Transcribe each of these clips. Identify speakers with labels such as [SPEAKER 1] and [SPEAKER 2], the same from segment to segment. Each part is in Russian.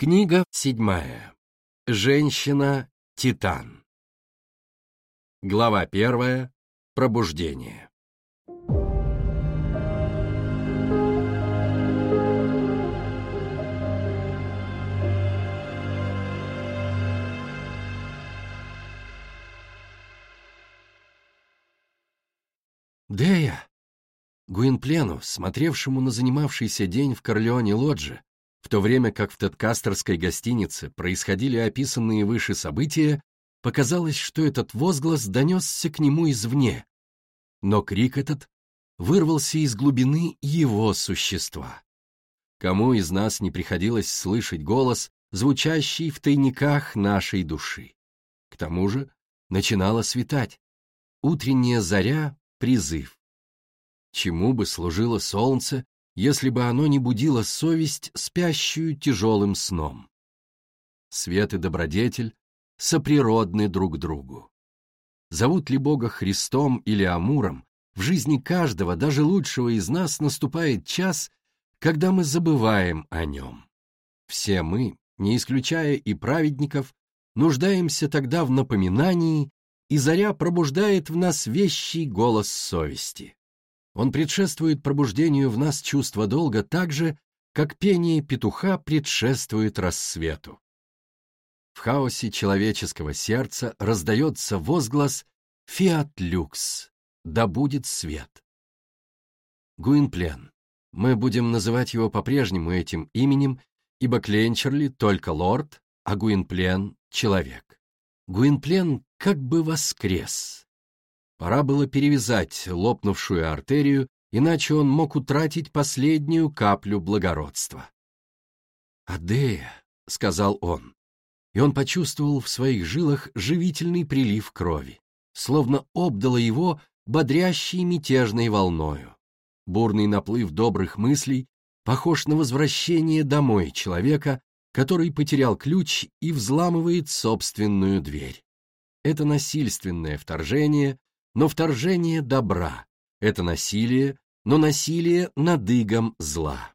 [SPEAKER 1] Книга седьмая. Женщина-титан. Глава первая. Пробуждение. Дея! Гуинплену, смотревшему на занимавшийся день в Корлеоне-Лодже, в то время как в Теткастерской гостинице происходили описанные выше события, показалось, что этот возглас донесся к нему извне. Но крик этот вырвался из глубины его существа. Кому из нас не приходилось слышать голос, звучащий в тайниках нашей души? К тому же начинало светать. Утренняя заря — призыв. Чему бы служило солнце, если бы оно не будило совесть, спящую тяжелым сном. Свет и добродетель соприродны друг другу. Зовут ли Бога Христом или Амуром, в жизни каждого, даже лучшего из нас, наступает час, когда мы забываем о нем. Все мы, не исключая и праведников, нуждаемся тогда в напоминании, и заря пробуждает в нас вещий голос совести. Он предшествует пробуждению в нас чувства долга так же, как пение петуха предшествует рассвету. В хаосе человеческого сердца раздается возглас «Фиат люкс» — «Да будет свет». Гуинплен. Мы будем называть его по-прежнему этим именем, ибо Кленчерли только лорд, а Гуинплен — человек. Гуинплен как бы воскрес, Пора было перевязать лопнувшую артерию, иначе он мог утратить последнюю каплю благородства. «Адея», — сказал он, и он почувствовал в своих жилах живительный прилив крови, словно обдало его бодрящей мятежной волною. Бурный наплыв добрых мыслей похож на возвращение домой человека, который потерял ключ и взламывает собственную дверь. Это насильственное вторжение но вторжение добра — это насилие, но насилие над игом зла.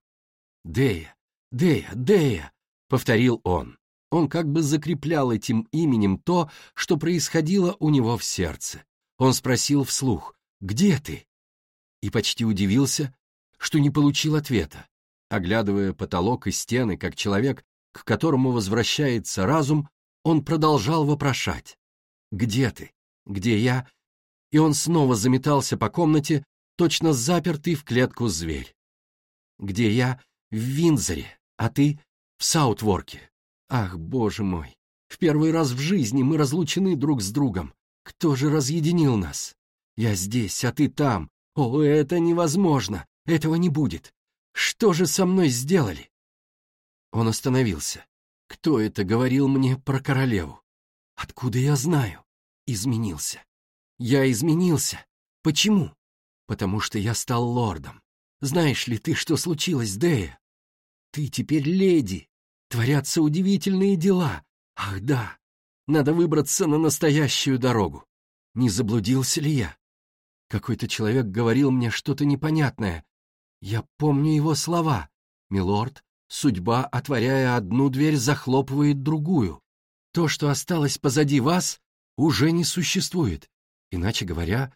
[SPEAKER 1] «Дея, Дея, Дея!» — повторил он. Он как бы закреплял этим именем то, что происходило у него в сердце. Он спросил вслух «Где ты?» и почти удивился, что не получил ответа. Оглядывая потолок и стены, как человек, к которому возвращается разум, он продолжал вопрошать «Где ты? Где я? И он снова заметался по комнате, точно запертый в клетку зверь. «Где я? В Винзоре, а ты в Саутворке. Ах, боже мой! В первый раз в жизни мы разлучены друг с другом. Кто же разъединил нас? Я здесь, а ты там. О, это невозможно! Этого не будет! Что же со мной сделали?» Он остановился. Кто это говорил мне про королеву? Откуда я знаю? Изменился. Я изменился. Почему? Потому что я стал лордом. Знаешь ли ты, что случилось, Дея? Ты теперь леди. Творятся удивительные дела. Ах да, надо выбраться на настоящую дорогу. Не заблудился ли я? Какой-то человек говорил мне что-то непонятное. Я помню его слова. «Милорд, судьба, отворяя одну дверь, захлопывает другую. То, что осталось позади вас, уже не существует. Иначе говоря,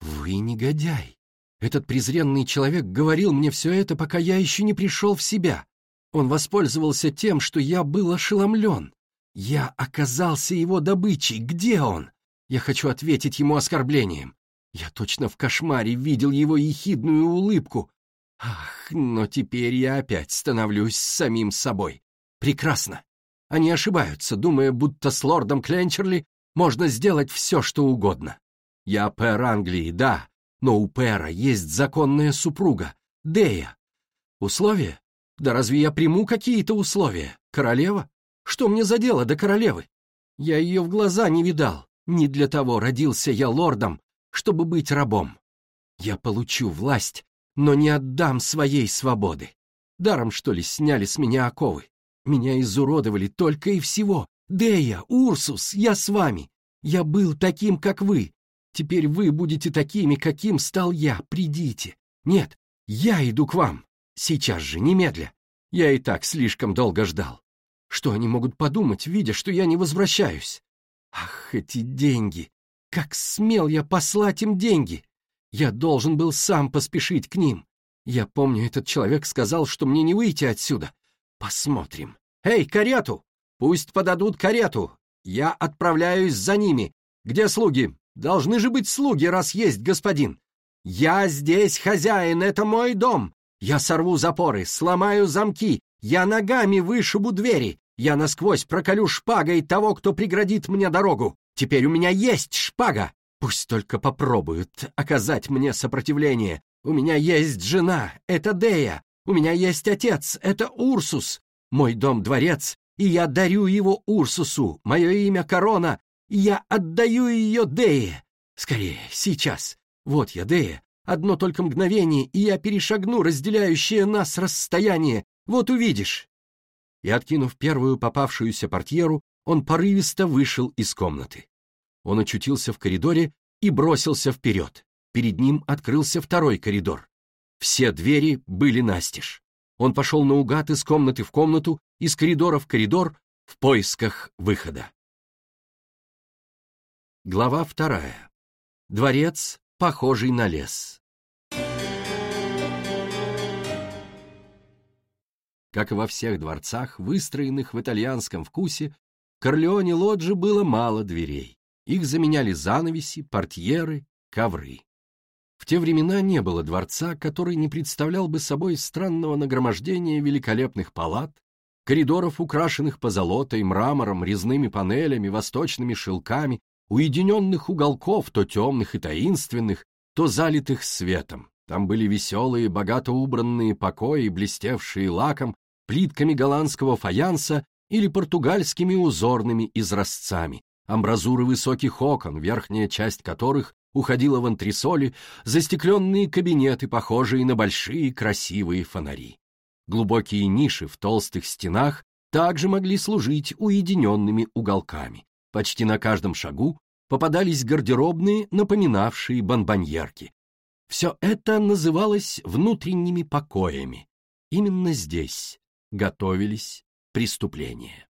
[SPEAKER 1] вы негодяй. Этот презренный человек говорил мне все это, пока я еще не пришел в себя. Он воспользовался тем, что я был ошеломлен. Я оказался его добычей. Где он? Я хочу ответить ему оскорблением. Я точно в кошмаре видел его ехидную улыбку. Ах, но теперь я опять становлюсь самим собой. Прекрасно. Они ошибаются, думая, будто с лордом Кленчерли можно сделать все, что угодно. Я пэр Англии, да, но у пэра есть законная супруга, Дея. Условия? Да разве я приму какие-то условия? Королева? Что мне за дело до королевы? Я ее в глаза не видал. Не для того родился я лордом, чтобы быть рабом. Я получу власть, но не отдам своей свободы. Даром, что ли, сняли с меня оковы? Меня изуродовали только и всего. Дея, Урсус, я с вами. Я был таким, как вы. Теперь вы будете такими, каким стал я. Придите. Нет, я иду к вам. Сейчас же, немедля. Я и так слишком долго ждал. Что они могут подумать, видя, что я не возвращаюсь? Ах, эти деньги! Как смел я послать им деньги! Я должен был сам поспешить к ним. Я помню, этот человек сказал, что мне не выйти отсюда. Посмотрим. Эй, карету! Пусть подадут карету. Я отправляюсь за ними. Где слуги? Должны же быть слуги, раз есть господин. Я здесь хозяин, это мой дом. Я сорву запоры, сломаю замки, я ногами вышибу двери, я насквозь проколю шпагой того, кто преградит мне дорогу. Теперь у меня есть шпага. Пусть только попробуют оказать мне сопротивление. У меня есть жена, это Дея. У меня есть отец, это Урсус. Мой дом-дворец, и я дарю его Урсусу. Мое имя Корона, я отдаю ее Дее. Скорее, сейчас. Вот я, Дея. Одно только мгновение, и я перешагну разделяющее нас расстояние. Вот увидишь. И, откинув первую попавшуюся портьеру, он порывисто вышел из комнаты. Он очутился в коридоре и бросился вперед. Перед ним открылся второй коридор. Все двери были настежь. Он пошел наугад из комнаты в комнату, из коридора в коридор, в поисках выхода. Глава вторая. Дворец, похожий на лес. Как и во всех дворцах, выстроенных в итальянском вкусе, в Корлеоне Лоджи было мало дверей. Их заменяли занавеси, портьеры, ковры. В те времена не было дворца, который не представлял бы собой странного нагромождения великолепных палат, коридоров, украшенных позолотой, мрамором, резными панелями, восточными шелками, уединенных уголков, то темных и таинственных, то залитых светом. Там были веселые, богато убранные покои, блестевшие лаком, плитками голландского фаянса или португальскими узорными изразцами, амбразуры высоких окон, верхняя часть которых уходила в антресоли, застекленные кабинеты, похожие на большие красивые фонари. Глубокие ниши в толстых стенах также могли служить уединенными уголками. Почти на каждом шагу попадались гардеробные, напоминавшие бонбоньерки. Все это называлось внутренними покоями. Именно здесь, готовились преступления.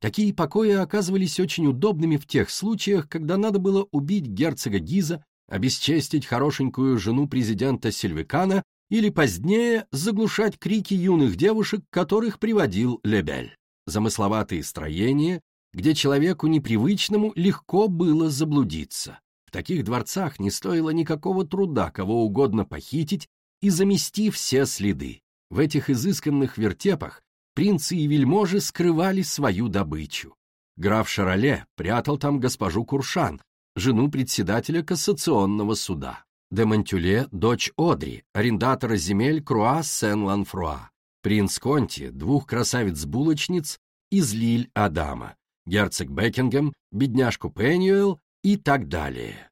[SPEAKER 1] Такие покои оказывались очень удобными в тех случаях, когда надо было убить герцога Гиза, обесчестить хорошенькую жену президента Сильвикана или позднее заглушать крики юных девушек, которых приводил Лебель. Замысловатые строения, где человеку непривычному легко было заблудиться. В таких дворцах не стоило никакого труда кого угодно похитить и замести все следы. В этих изысканных вертепах принцы и вельможи скрывали свою добычу. Граф Шароле прятал там госпожу Куршан, жену председателя кассационного суда. Де Монтюле — дочь Одри, арендатора земель Круа Сен-Ланфруа. Принц Конти — двух красавиц-булочниц из Лиль-Адама. Герцог Бекингем, бедняжку Пеньюэлл и так далее.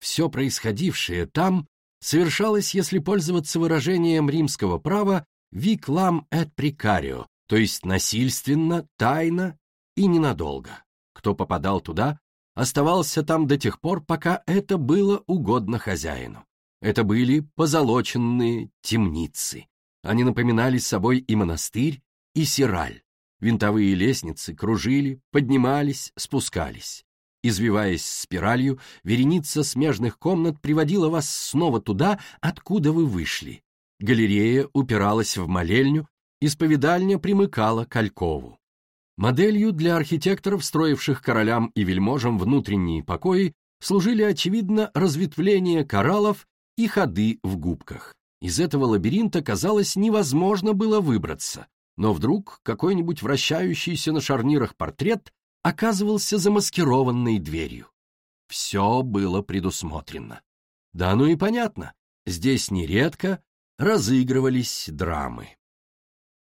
[SPEAKER 1] Все происходившее там совершалось, если пользоваться выражением римского права, виклам эт прикарио, то есть насильственно, тайно и ненадолго. Кто попадал туда, оставался там до тех пор, пока это было угодно хозяину. Это были позолоченные темницы. Они напоминали собой и монастырь, и сираль. Винтовые лестницы кружили, поднимались, спускались. Извиваясь спиралью, вереница смежных комнат приводила вас снова туда, откуда вы вышли. Галерея упиралась в молельню, исповедальня примыкала к Алькову. Моделью для архитекторов, строивших королям и вельможам внутренние покои, служили, очевидно, разветвления кораллов и ходы в губках. Из этого лабиринта, казалось, невозможно было выбраться, но вдруг какой-нибудь вращающийся на шарнирах портрет оказывался замаскированной дверью. Все было предусмотрено. Да ну и понятно, здесь нередко разыгрывались драмы.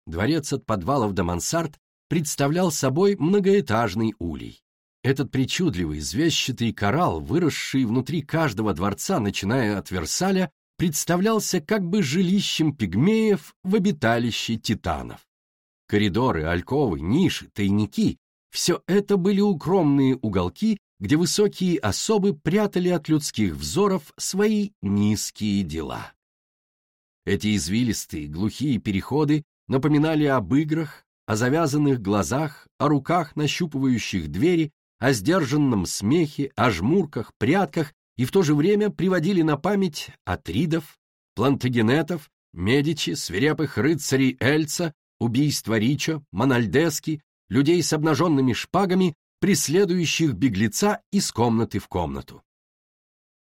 [SPEAKER 1] Дворец от подвалов до мансард представлял собой многоэтажный улей. Этот причудливый звездчатый коралл, выросший внутри каждого дворца, начиная от Версаля, представлялся как бы жилищем пигмеев в обиталище титанов. Коридоры, альковы, ниши, тайники — все это были укромные уголки, где высокие особы прятали от людских взоров свои низкие дела. Эти извилистые, глухие переходы напоминали об играх, о завязанных глазах, о руках, нащупывающих двери, о сдержанном смехе, о жмурках, прятках и в то же время приводили на память Атридов, Плантагенетов, Медичи, свирепых рыцарей Эльца, убийства Ричо, Мональдески, людей с обнаженными шпагами, преследующих беглеца из комнаты в комнату.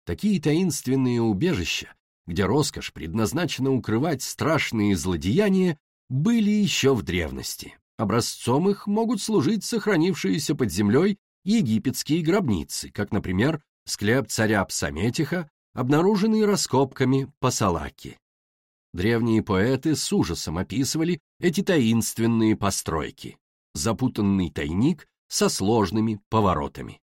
[SPEAKER 1] Такие таинственные убежища, где роскошь предназначена укрывать страшные злодеяния, были еще в древности. Образцом их могут служить сохранившиеся под землей египетские гробницы, как, например, склеп царя Псаметиха, обнаруженный раскопками Пасалаки. Древние поэты с ужасом описывали эти таинственные постройки. Запутанный тайник со сложными поворотами.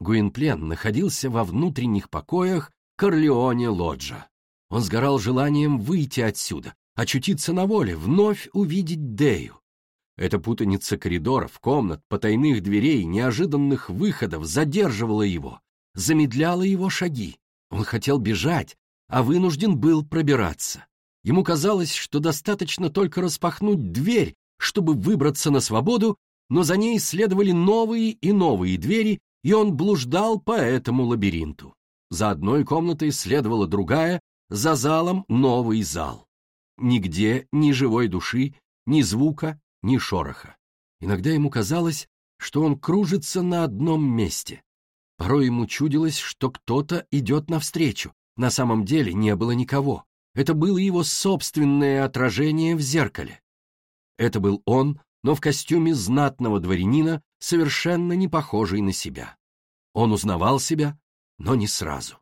[SPEAKER 1] Гуинплен находился во внутренних покоях Корлеоне Лоджа. Он сгорал желанием выйти отсюда, очутиться на воле, вновь увидеть Дею. Эта путаница коридоров, комнат, потайных дверей, неожиданных выходов задерживала его, замедляла его шаги. Он хотел бежать, а вынужден был пробираться. Ему казалось, что достаточно только распахнуть дверь, чтобы выбраться на свободу, но за ней следовали новые и новые двери, и он блуждал по этому лабиринту. За одной комнатой следовала другая, за залом новый зал. Нигде ни живой души, ни звука, ни шороха. Иногда ему казалось, что он кружится на одном месте. Порой ему чудилось, что кто-то идет навстречу. На самом деле не было никого. Это было его собственное отражение в зеркале. Это был он, но в костюме знатного дворянина, совершенно не похожий на себя. Он узнавал себя, но не сразу.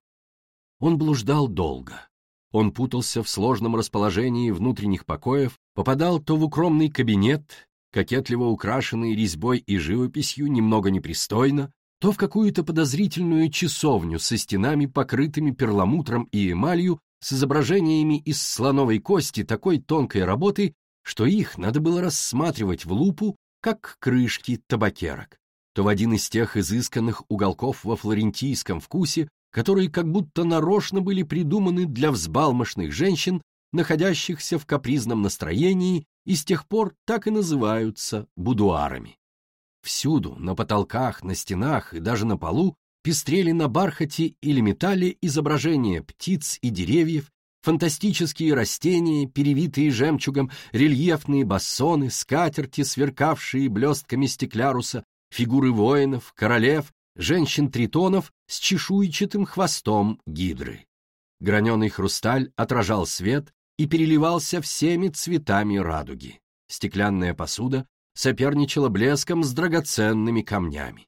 [SPEAKER 1] Он блуждал долго. Он путался в сложном расположении внутренних покоев, попадал то в укромный кабинет, кокетливо украшенный резьбой и живописью, немного непристойно, то в какую-то подозрительную часовню со стенами, покрытыми перламутром и эмалью, с изображениями из слоновой кости такой тонкой работы, что их надо было рассматривать в лупу, как крышки табакерок, то в один из тех изысканных уголков во флорентийском вкусе, которые как будто нарочно были придуманы для взбалмошных женщин, находящихся в капризном настроении и с тех пор так и называются будуарами. Всюду, на потолках, на стенах и даже на полу пестрели на бархате или металле изображения птиц и деревьев, фантастические растения, перевитые жемчугом, рельефные бассоны, скатерти, сверкавшие блестками стекляруса, фигуры воинов, королев, женщин-тритонов с чешуйчатым хвостом гидры. Граненый хрусталь отражал свет и переливался всеми цветами радуги. Стеклянная посуда соперничала блеском с драгоценными камнями.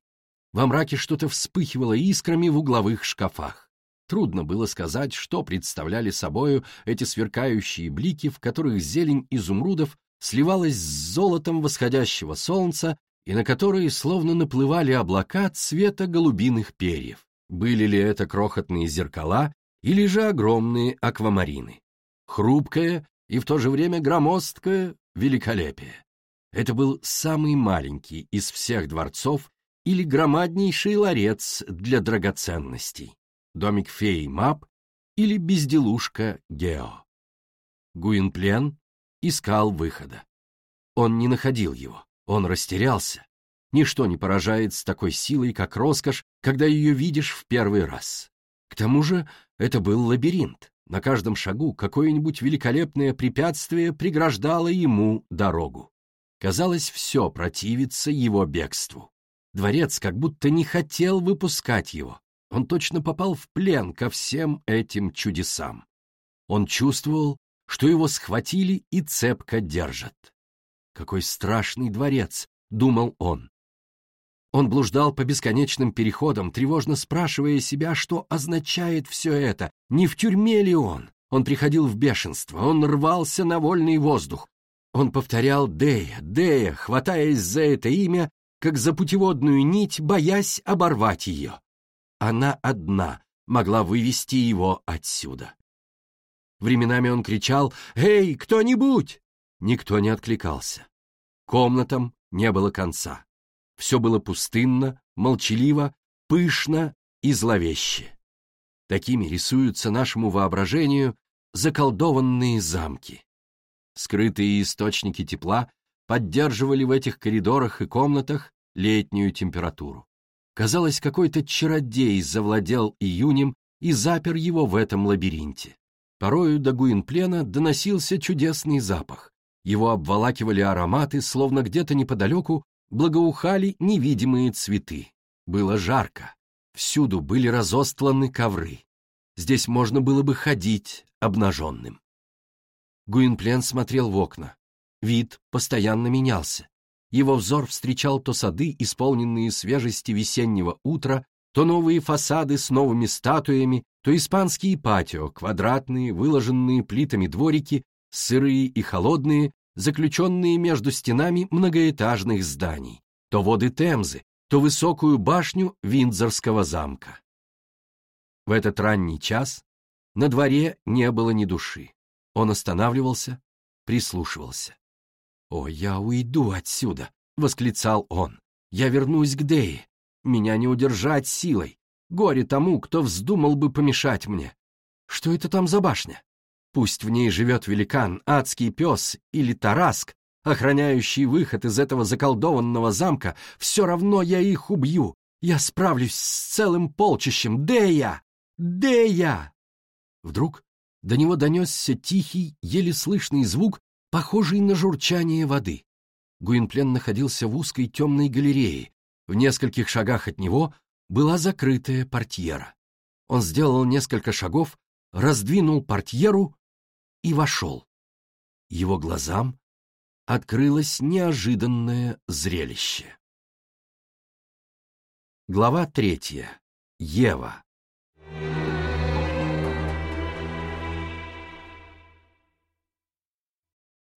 [SPEAKER 1] Во мраке что-то вспыхивало искрами в угловых шкафах. Трудно было сказать, что представляли собою эти сверкающие блики, в которых зелень изумрудов сливалась с золотом восходящего солнца и на которые словно наплывали облака цвета голубиных перьев. Были ли это крохотные зеркала или же огромные аквамарины? Хрупкое и в то же время громоздкое великолепие. Это был самый маленький из всех дворцов или громаднейший ларец для драгоценностей, домик феи Мап или безделушка Гео. Гуинплен искал выхода. Он не находил его, он растерялся. Ничто не поражает с такой силой, как роскошь, когда ее видишь в первый раз. К тому же это был лабиринт. На каждом шагу какое-нибудь великолепное препятствие преграждало ему дорогу. Казалось, все противится его бегству. Дворец как будто не хотел выпускать его. Он точно попал в плен ко всем этим чудесам. Он чувствовал, что его схватили и цепко держат. «Какой страшный дворец!» — думал он. Он блуждал по бесконечным переходам, тревожно спрашивая себя, что означает все это, не в тюрьме ли он. Он приходил в бешенство, он рвался на вольный воздух, он повторял «Дея, Дея», хватаясь за это имя, как за путеводную нить, боясь оборвать ее. Она одна могла вывести его отсюда. Временами он кричал «Эй, кто-нибудь!» Никто не откликался. Комнатам не было конца. Все было пустынно, молчаливо, пышно и зловеще. Такими рисуются нашему воображению заколдованные замки. Скрытые источники тепла поддерживали в этих коридорах и комнатах летнюю температуру. Казалось, какой-то чародей завладел июнем и запер его в этом лабиринте. Порою до Гуинплена доносился чудесный запах. Его обволакивали ароматы, словно где-то неподалеку благоухали невидимые цветы. Было жарко. Всюду были разостланы ковры. Здесь можно было бы ходить обнаженным. Гуинплен смотрел в окна. Вид постоянно менялся. Его взор встречал то сады, исполненные свежести весеннего утра, то новые фасады с новыми статуями, то испанские патио, квадратные, выложенные плитами дворики, сырые и холодные, заключенные между стенами многоэтажных зданий, то воды Темзы, то высокую башню Виндзорского замка. В этот ранний час на дворе не было ни души. Он останавливался, прислушивался. «О, я уйду отсюда!» — восклицал он. «Я вернусь к Дее. Меня не удержать силой. Горе тому, кто вздумал бы помешать мне. Что это там за башня? Пусть в ней живет великан, адский пес или тараск, охраняющий выход из этого заколдованного замка, все равно я их убью. Я справлюсь с целым полчищем. Дея! Дея!» Вдруг до него донесся тихий, еле слышный звук, похожий на журчание воды. Гуинплен находился в узкой темной галерее. В нескольких шагах от него была закрытая портьера. Он сделал несколько шагов, раздвинул портьеру и вошел. Его глазам открылось неожиданное зрелище. Глава третья. Ева.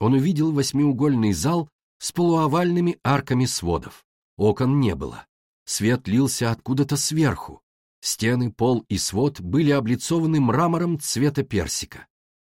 [SPEAKER 1] Он увидел восьмиугольный зал с полуовальными арками сводов. Окон не было. Свет лился откуда-то сверху. Стены, пол и свод были облицованы мрамором цвета персика.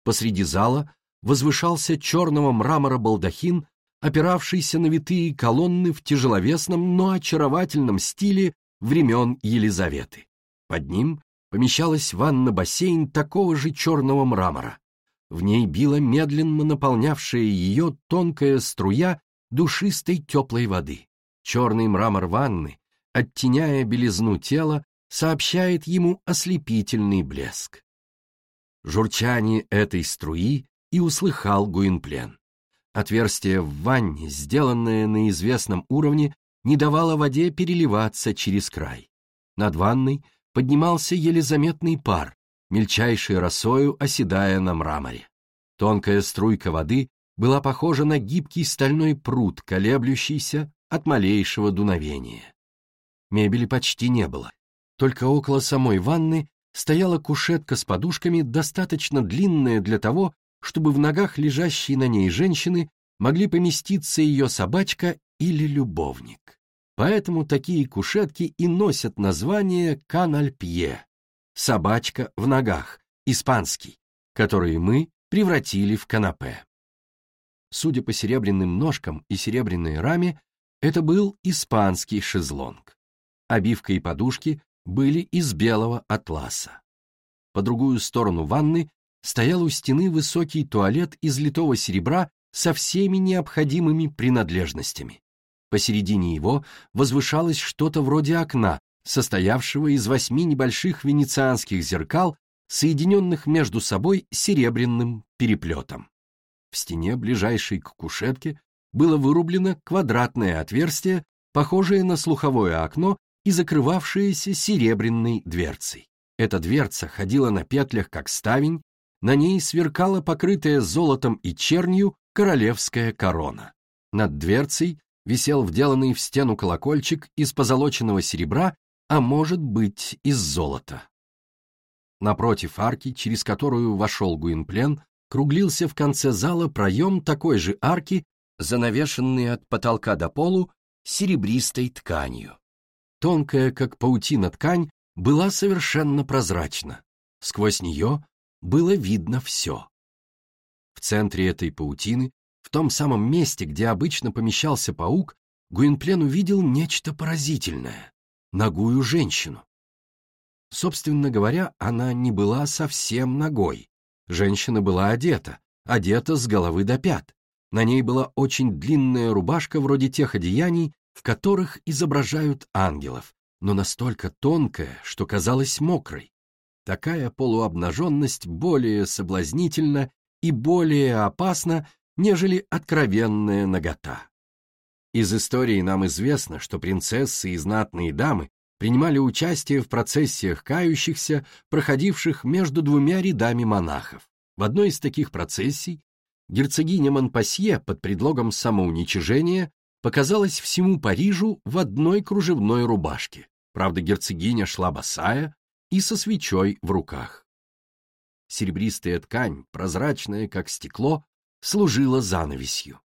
[SPEAKER 1] Посреди зала возвышался черного мрамора балдахин, опиравшийся на витые колонны в тяжеловесном, но очаровательном стиле времен Елизаветы. Под ним помещалась ванна-бассейн такого же черного мрамора. В ней била медленно наполнявшая ее тонкая струя душистой теплой воды. Черный мрамор ванны, оттеняя белизну тела, сообщает ему ослепительный блеск. Журчание этой струи и услыхал Гуинплен. Отверстие в ванне, сделанное на известном уровне, не давало воде переливаться через край. Над ванной поднимался еле заметный пар, мельчайшей росою оседая на мраморе. Тонкая струйка воды была похожа на гибкий стальной пруд, колеблющийся от малейшего дуновения. Мебели почти не было. Только около самой ванны стояла кушетка с подушками, достаточно длинная для того, чтобы в ногах лежащей на ней женщины могли поместиться ее собачка или любовник. Поэтому такие кушетки и носят название канальпье собачка в ногах, испанский, который мы превратили в канапе. Судя по серебряным ножкам и серебряной раме, это был испанский шезлонг. Обивка и подушки были из белого атласа. По другую сторону ванны стоял у стены высокий туалет из литого серебра со всеми необходимыми принадлежностями. Посередине его возвышалось что-то вроде окна, состоявшего из восьми небольших венецианских зеркал, соединенных между собой серебряным переплетом. В стене, ближайшей к кушетке, было вырублено квадратное отверстие, похожее на слуховое окно и закрывавшееся серебряной дверцей. Эта дверца ходила на петлях, как ставень, на ней сверкала покрытая золотом и чернью королевская корона. Над дверцей висел вделанный в стену колокольчик из позолоченного серебра а может быть из золота. Напротив арки, через которую вошел Гуинплен, круглился в конце зала проем такой же арки, занавешенный от потолка до полу серебристой тканью. Тонкая, как паутина ткань, была совершенно прозрачна. Сквозь нее было видно все. В центре этой паутины, в том самом месте, где обычно помещался паук, Гуинплен увидел нечто поразительное ногую женщину. Собственно говоря, она не была совсем ногой. Женщина была одета, одета с головы до пят. На ней была очень длинная рубашка вроде тех одеяний, в которых изображают ангелов, но настолько тонкая, что казалась мокрой. Такая полуобнаженность более соблазнительна и более опасна, нежели откровенная нагота. Из истории нам известно, что принцессы и знатные дамы принимали участие в процессиях кающихся, проходивших между двумя рядами монахов. В одной из таких процессий герцогиня Монпасье под предлогом самоуничижения показалась всему Парижу в одной кружевной рубашке. Правда, герцогиня шла босая и со свечой в руках. Серебристая ткань, прозрачная, как стекло, служила занавесью.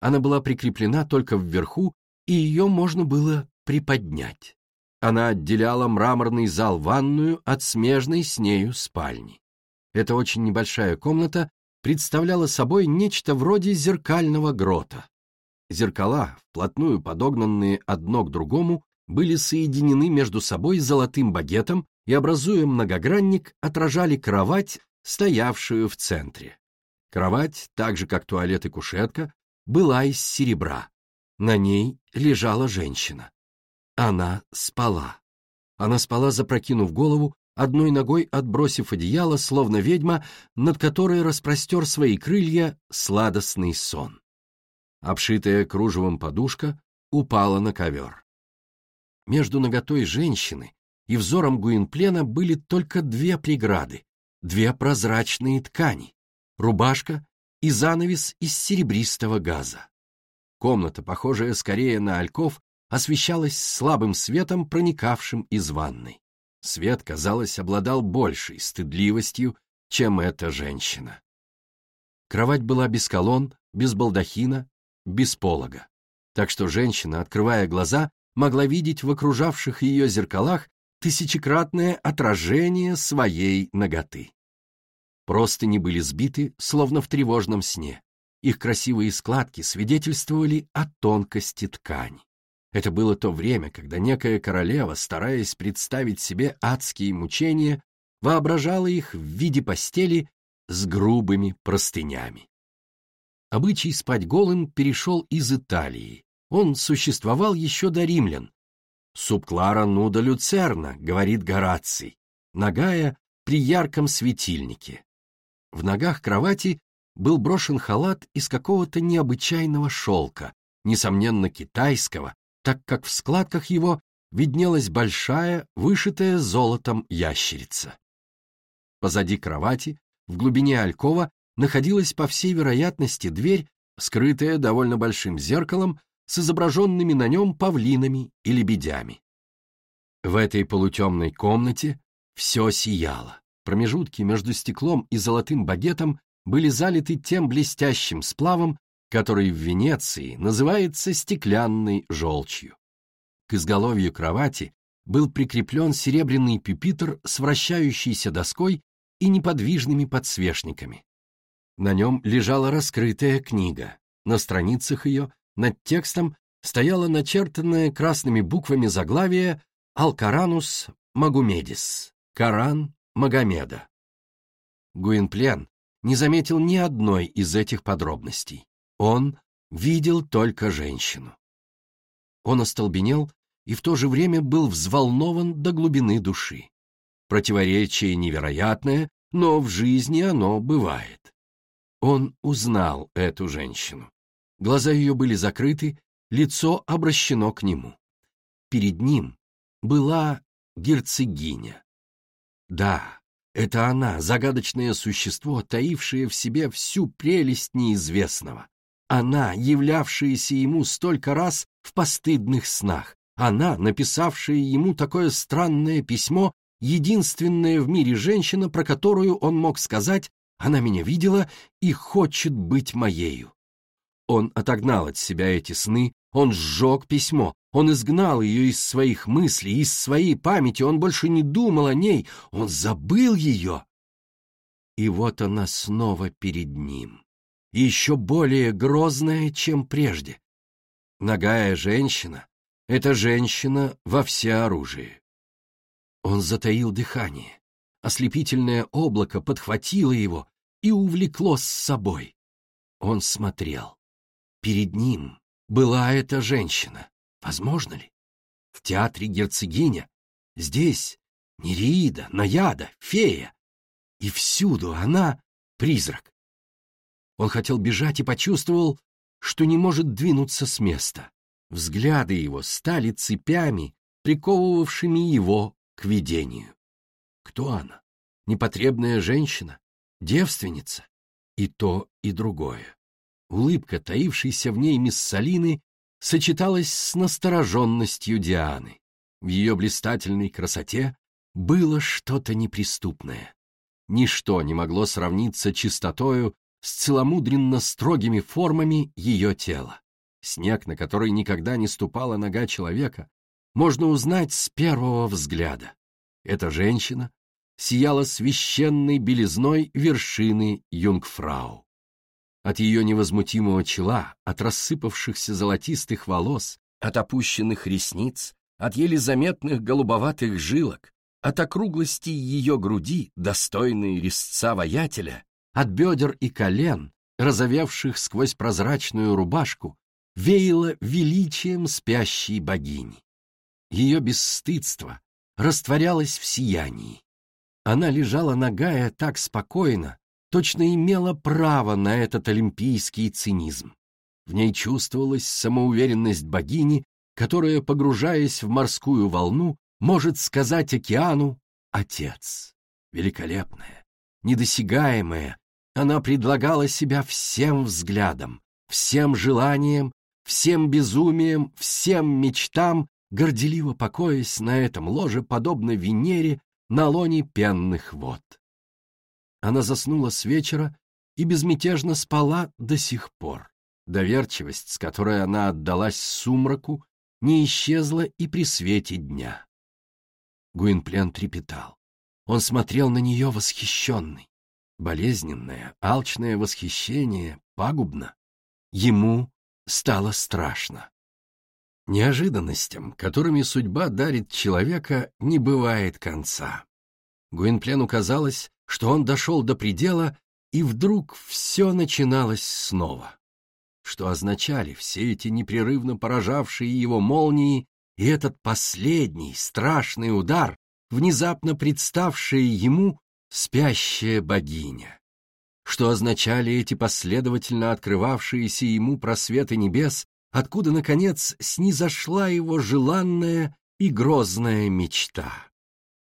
[SPEAKER 1] Она была прикреплена только вверху, и ее можно было приподнять. Она отделяла мраморный зал-ванную от смежной с нею спальни. Эта очень небольшая комната представляла собой нечто вроде зеркального грота. Зеркала, вплотную подогнанные одно к другому, были соединены между собой золотым багетом и, образуя многогранник, отражали кровать, стоявшую в центре. Кровать, так же как туалет и кушетка, была из серебра. На ней лежала женщина. Она спала. Она спала, запрокинув голову, одной ногой отбросив одеяло, словно ведьма, над которой распростер свои крылья сладостный сон. Обшитая кружевом подушка упала на ковер. Между ноготой женщины и взором Гуинплена были только две преграды, две прозрачные ткани, рубашка и занавес из серебристого газа. Комната, похожая скорее на альков, освещалась слабым светом, проникавшим из ванной. Свет, казалось, обладал большей стыдливостью, чем эта женщина. Кровать была без колонн, без балдахина, без полога. Так что женщина, открывая глаза, могла видеть в окружавших ее зеркалах тысячекратное отражение своей ноготы. Простыни были сбиты, словно в тревожном сне. Их красивые складки свидетельствовали о тонкости ткани. Это было то время, когда некая королева, стараясь представить себе адские мучения, воображала их в виде постели с грубыми простынями. Обычай спать голым перешел из Италии. Он существовал еще до римлян. «Субклара нуда люцерна», — говорит Гораций, ногая при ярком светильнике. В ногах кровати был брошен халат из какого-то необычайного шелка, несомненно китайского, так как в складках его виднелась большая, вышитая золотом ящерица. Позади кровати, в глубине алькова, находилась, по всей вероятности, дверь, скрытая довольно большим зеркалом с изображенными на нем павлинами и лебедями. В этой полутемной комнате все сияло. Промежутки между стеклом и золотым багетом были залиты тем блестящим сплавом, который в Венеции называется стеклянной желчью. К изголовью кровати был прикреплен серебряный пюпитр с вращающейся доской и неподвижными подсвечниками. На нем лежала раскрытая книга. На страницах ее, над текстом, стояло начертанное красными буквами заглавие «Алкаранус Магумедис» — «Коран Магомеда». Гуинплен не заметил ни одной из этих подробностей. Он видел только женщину. Он остолбенел и в то же время был взволнован до глубины души. Противоречие невероятное, но в жизни оно бывает. Он узнал эту женщину. Глаза ее были закрыты, лицо обращено к нему. Перед ним была герцогиня. Да, это она, загадочное существо, таившее в себе всю прелесть неизвестного. Она, являвшаяся ему столько раз в постыдных снах. Она, написавшая ему такое странное письмо, единственная в мире женщина, про которую он мог сказать «она меня видела и хочет быть моею». Он отогнал от себя эти сны, он сжег письмо, он изгнал ее из своих мыслей, из своей памяти, он больше не думал о ней, он забыл ее. И вот она снова перед ним еще более грозная, чем прежде. Ногая женщина — это женщина во всеоружии. Он затаил дыхание. Ослепительное облако подхватило его и увлекло с собой. Он смотрел. Перед ним была эта женщина. Возможно ли? В театре герцогиня, здесь Нереида, Наяда, фея. И всюду она — призрак. Он хотел бежать и почувствовал, что не может двинуться с места. Взгляды его стали цепями, приковывавшими его к видению. Кто она? Непотребная женщина? Девственница? И то, и другое. Улыбка, таившаяся в ней мисс Салины, сочеталась с настороженностью Дианы. В ее блистательной красоте было что-то неприступное. Ничто не могло сравниться чистотою с целомудренно строгими формами ее тела. Снег, на который никогда не ступала нога человека, можно узнать с первого взгляда. Эта женщина сияла священной белизной вершины Юнгфрау. От ее невозмутимого чела, от рассыпавшихся золотистых волос, от опущенных ресниц, от еле заметных голубоватых жилок, от округлости ее груди, достойной резца воятеля, от бедер и колен, разовевших сквозь прозрачную рубашку, веяло величием спящей богини. Ее бесстыдство растворялось в сиянии. Она лежала нагая так спокойно, точно имела право на этот олимпийский цинизм. В ней чувствовалась самоуверенность богини, которая, погружаясь в морскую волну, может сказать океану «Отец». Великолепная, недосягаемая, она предлагала себя всем взглядом, всем желаниям, всем безумием, всем мечтам, горделиво покоясь на этом ложе, подобно Венере на лоне пенных вод. Она заснула с вечера и безмятежно спала до сих пор. Доверчивость, с которой она отдалась сумраку, не исчезла и при свете дня. Гуинплен трепетал. Он смотрел на нее восхищенный. Болезненное, алчное восхищение пагубно. Ему стало страшно. Неожиданностям, которыми судьба дарит человека, не бывает конца. Гуинплену казалось, что он дошел до предела, и вдруг все начиналось снова. Что означали все эти непрерывно поражавшие его молнии и этот последний страшный удар, внезапно представшая ему спящая богиня. Что означали эти последовательно открывавшиеся ему просветы небес, откуда, наконец, снизошла его желанная и грозная мечта?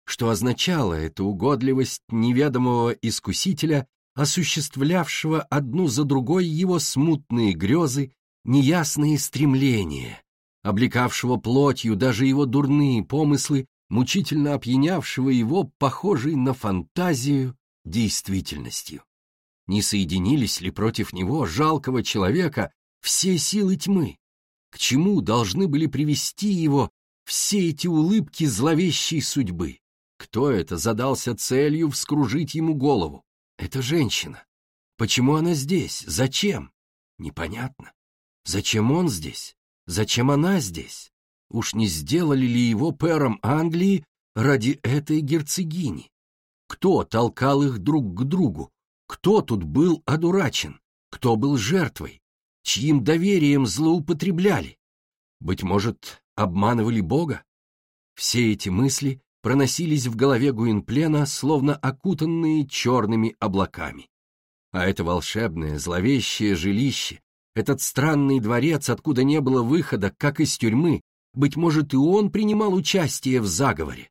[SPEAKER 1] Что означала эта угодливость неведомого искусителя, осуществлявшего одну за другой его смутные грезы, неясные стремления, облекавшего плотью даже его дурные помыслы, мучительно опьянявшего его, похожей на фантазию, действительностью. Не соединились ли против него, жалкого человека, все силы тьмы? К чему должны были привести его все эти улыбки зловещей судьбы? Кто это задался целью вскружить ему голову? Это женщина. Почему она здесь? Зачем? Непонятно. Зачем он здесь? Зачем она здесь? Уж не сделали ли его пэром Англии ради этой герцогини? Кто толкал их друг к другу? Кто тут был одурачен? Кто был жертвой? Чьим доверием злоупотребляли? Быть может, обманывали Бога? Все эти мысли проносились в голове Гуинплена, словно окутанные черными облаками. А это волшебное, зловещее жилище, этот странный дворец, откуда не было выхода, как из тюрьмы, быть может, и он принимал участие в заговоре.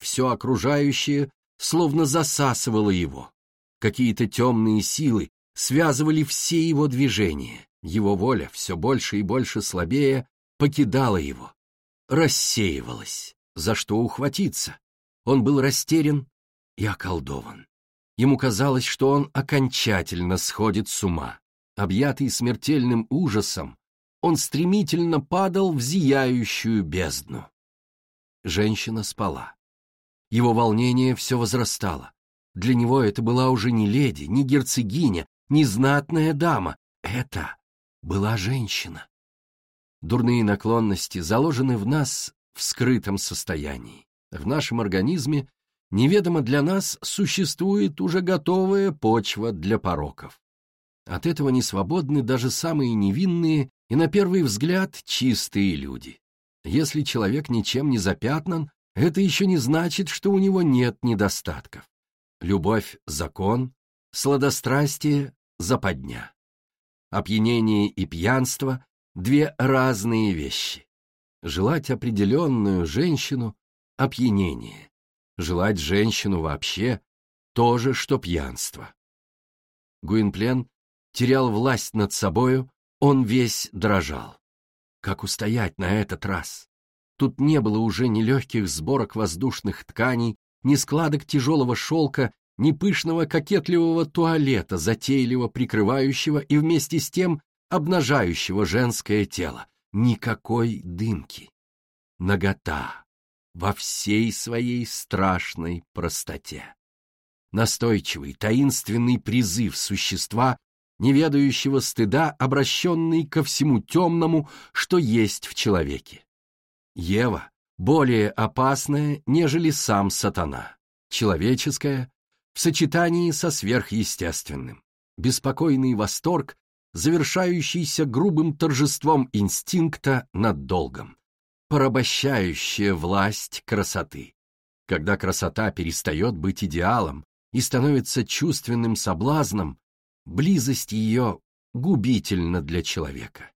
[SPEAKER 1] Все окружающее словно засасывало его. Какие-то темные силы связывали все его движения. Его воля, все больше и больше слабее, покидала его, рассеивалась. За что ухватиться? Он был растерян и околдован. Ему казалось, что он окончательно сходит с ума. Объятый смертельным ужасом, он стремительно падал в зияющую бездну. Женщина спала. Его волнение все возрастало. Для него это была уже не леди, не герцогиня, не знатная дама. Это была женщина. Дурные наклонности заложены в нас в скрытом состоянии. В нашем организме неведомо для нас существует уже готовая почва для пороков. От этого не свободны даже самые невинные и, на первый взгляд, чистые люди. Если человек ничем не запятнан, это еще не значит, что у него нет недостатков. Любовь — закон, сладострастие — западня. Опьянение и пьянство — две разные вещи. Желать определенную женщину — опьянение. Желать женщину вообще — то же, что пьянство. Гуинплен терял власть над собою, он весь дрожал. Как устоять на этот раз? Тут не было уже ни легких сборок воздушных тканей, ни складок тяжелого шелка, ни пышного кокетливого туалета, затейливо прикрывающего и вместе с тем обнажающего женское тело. Никакой дымки. Нагота во всей своей страшной простоте. Настойчивый, таинственный призыв существа, не ведающего стыда, обращенный ко всему темному, что есть в человеке. Ева более опасная, нежели сам сатана, человеческая, в сочетании со сверхъестественным. Беспокойный восторг, завершающийся грубым торжеством инстинкта над долгом. Порабощающая власть красоты. Когда красота перестает быть идеалом и становится чувственным соблазном, близость ее губительна для человека.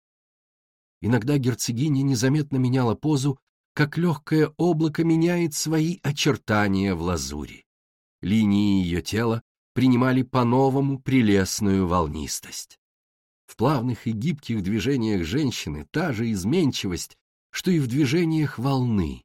[SPEAKER 1] Иногда герцогиня незаметно меняла позу, как легкое облако меняет свои очертания в лазури. Линии ее тела принимали по-новому прелестную волнистость. В плавных и гибких движениях женщины та же изменчивость, что и в движениях волны.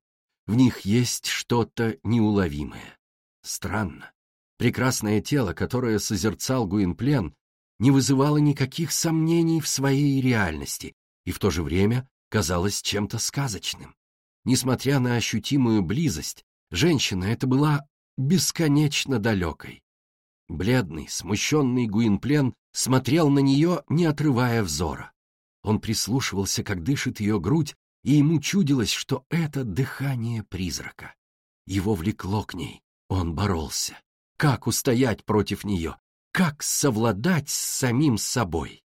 [SPEAKER 1] В них есть что-то неуловимое. Странно. Прекрасное тело, которое созерцал Гуинплен, не вызывало никаких сомнений в своей реальности и в то же время казалось чем-то сказочным. Несмотря на ощутимую близость, женщина эта была бесконечно далекой. Бледный, смущенный Гуинплен смотрел на нее, не отрывая взора. Он прислушивался, как дышит ее грудь, и ему чудилось, что это дыхание призрака. Его влекло к ней, он боролся. Как устоять против нее? Как совладать с самим собой?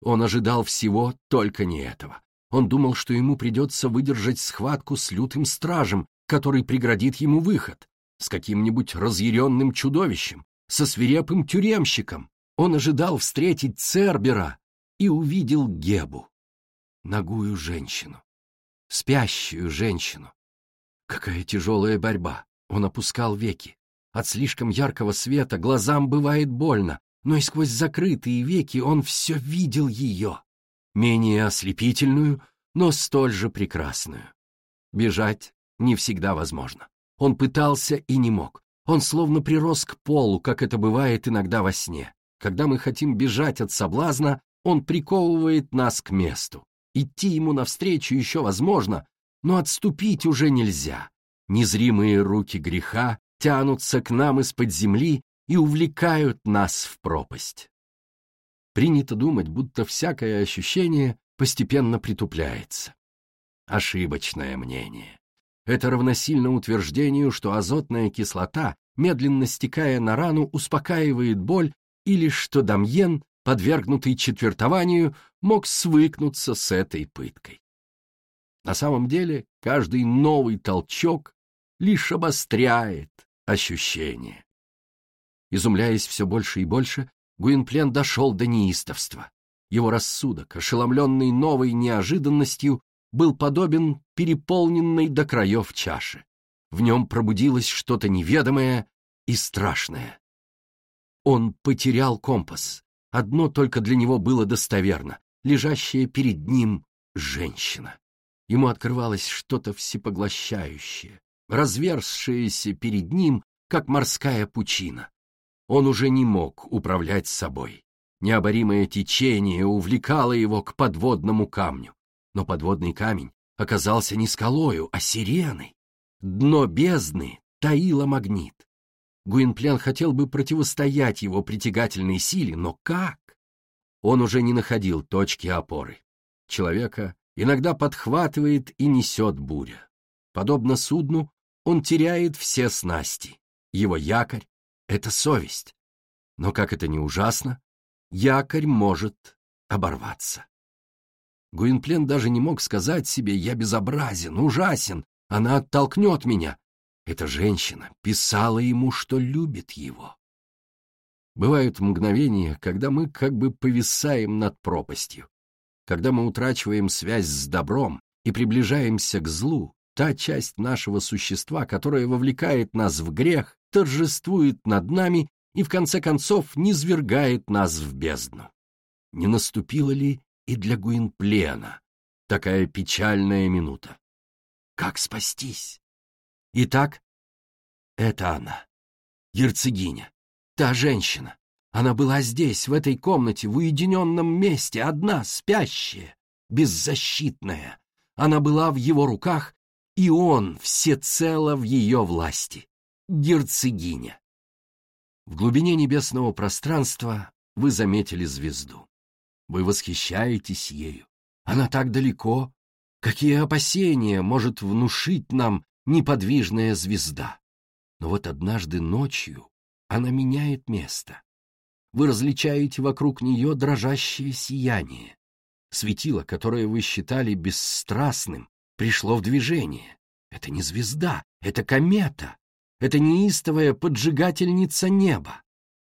[SPEAKER 1] Он ожидал всего, только не этого. Он думал, что ему придется выдержать схватку с лютым стражем, который преградит ему выход, с каким-нибудь разъяренным чудовищем, со свирепым тюремщиком. Он ожидал встретить Цербера и увидел Гебу, ногую женщину, спящую женщину. Какая тяжелая борьба! Он опускал веки. От слишком яркого света глазам бывает больно, но и сквозь закрытые веки он все видел ее, менее ослепительную, но столь же прекрасную. Бежать не всегда возможно. Он пытался и не мог. Он словно прирос к полу, как это бывает иногда во сне. Когда мы хотим бежать от соблазна, он приковывает нас к месту. Идти ему навстречу еще возможно, но отступить уже нельзя. Незримые руки греха тянутся к нам из-под земли и увлекают нас в пропасть. Принято думать, будто всякое ощущение постепенно притупляется. Ошибочное мнение. Это равносильно утверждению, что азотная кислота, медленно стекая на рану, успокаивает боль, или что Дамьен, подвергнутый четвертованию, мог свыкнуться с этой пыткой. На самом деле, каждый новый толчок лишь обостряет ощущение. Изумляясь все больше и больше, Гуинплен дошел до неистовства. Его рассудок, ошеломленный новой неожиданностью, был подобен переполненной до краев чаше. В нем пробудилось что-то неведомое и страшное. Он потерял компас. Одно только для него было достоверно — лежащая перед ним женщина. Ему открывалось что-то всепоглощающее, разверзшееся перед ним, как морская пучина. Он уже не мог управлять собой. Необоримое течение увлекало его к подводному камню. Но подводный камень оказался не скалою, а сиреной. Дно бездны таило магнит. Гуинплен хотел бы противостоять его притягательной силе, но как? Он уже не находил точки опоры. Человека иногда подхватывает и несет буря. Подобно судну, он теряет все снасти. Его якорь — это совесть. Но как это не ужасно, якорь может оборваться. Гуинплен даже не мог сказать себе «я безобразен, ужасен, она оттолкнет меня». Эта женщина писала ему, что любит его. Бывают мгновения, когда мы как бы повисаем над пропастью, когда мы утрачиваем связь с добром и приближаемся к злу, та часть нашего существа, которая вовлекает нас в грех, торжествует над нами и в конце концов низвергает нас в бездну. Не наступила ли и для Гуинплена такая печальная минута? Как спастись? Итак, это она, герцогиня, та женщина. Она была здесь, в этой комнате, в уединенном месте, одна, спящая, беззащитная. Она была в его руках, и он всецело в ее власти. Герцогиня. В глубине небесного пространства вы заметили звезду. Вы восхищаетесь ею. Она так далеко. Какие опасения может внушить нам неподвижная звезда? Но вот однажды ночью она меняет место. Вы различаете вокруг нее дрожащее сияние. Светило, которое вы считали бесстрастным, пришло в движение. Это не звезда, это комета. Это неистовая поджигательница неба.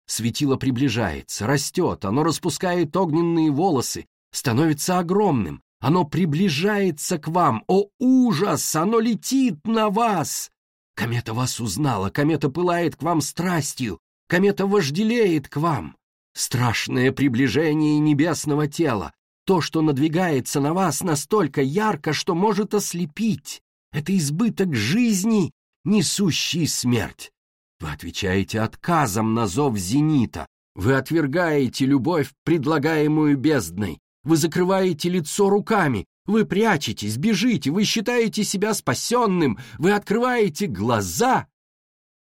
[SPEAKER 1] Светило приближается, растет, оно распускает огненные волосы, становится огромным, оно приближается к вам. О, ужас! Оно летит на вас! Комета вас узнала, комета пылает к вам страстью, комета вожделеет к вам. Страшное приближение небесного тела, то, что надвигается на вас настолько ярко, что может ослепить. Это избыток жизни несущий смерть. Вы отвечаете отказом на зов зенита, вы отвергаете любовь, предлагаемую бездной, вы закрываете лицо руками, вы прячетесь, бежите, вы считаете себя спасенным, вы открываете глаза.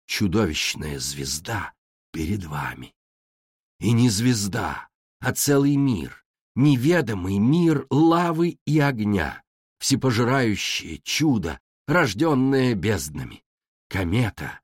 [SPEAKER 1] Чудовищная звезда перед вами. И не звезда, а целый мир, неведомый мир лавы и огня, всепожирающее чудо, рожденное безднами. Комета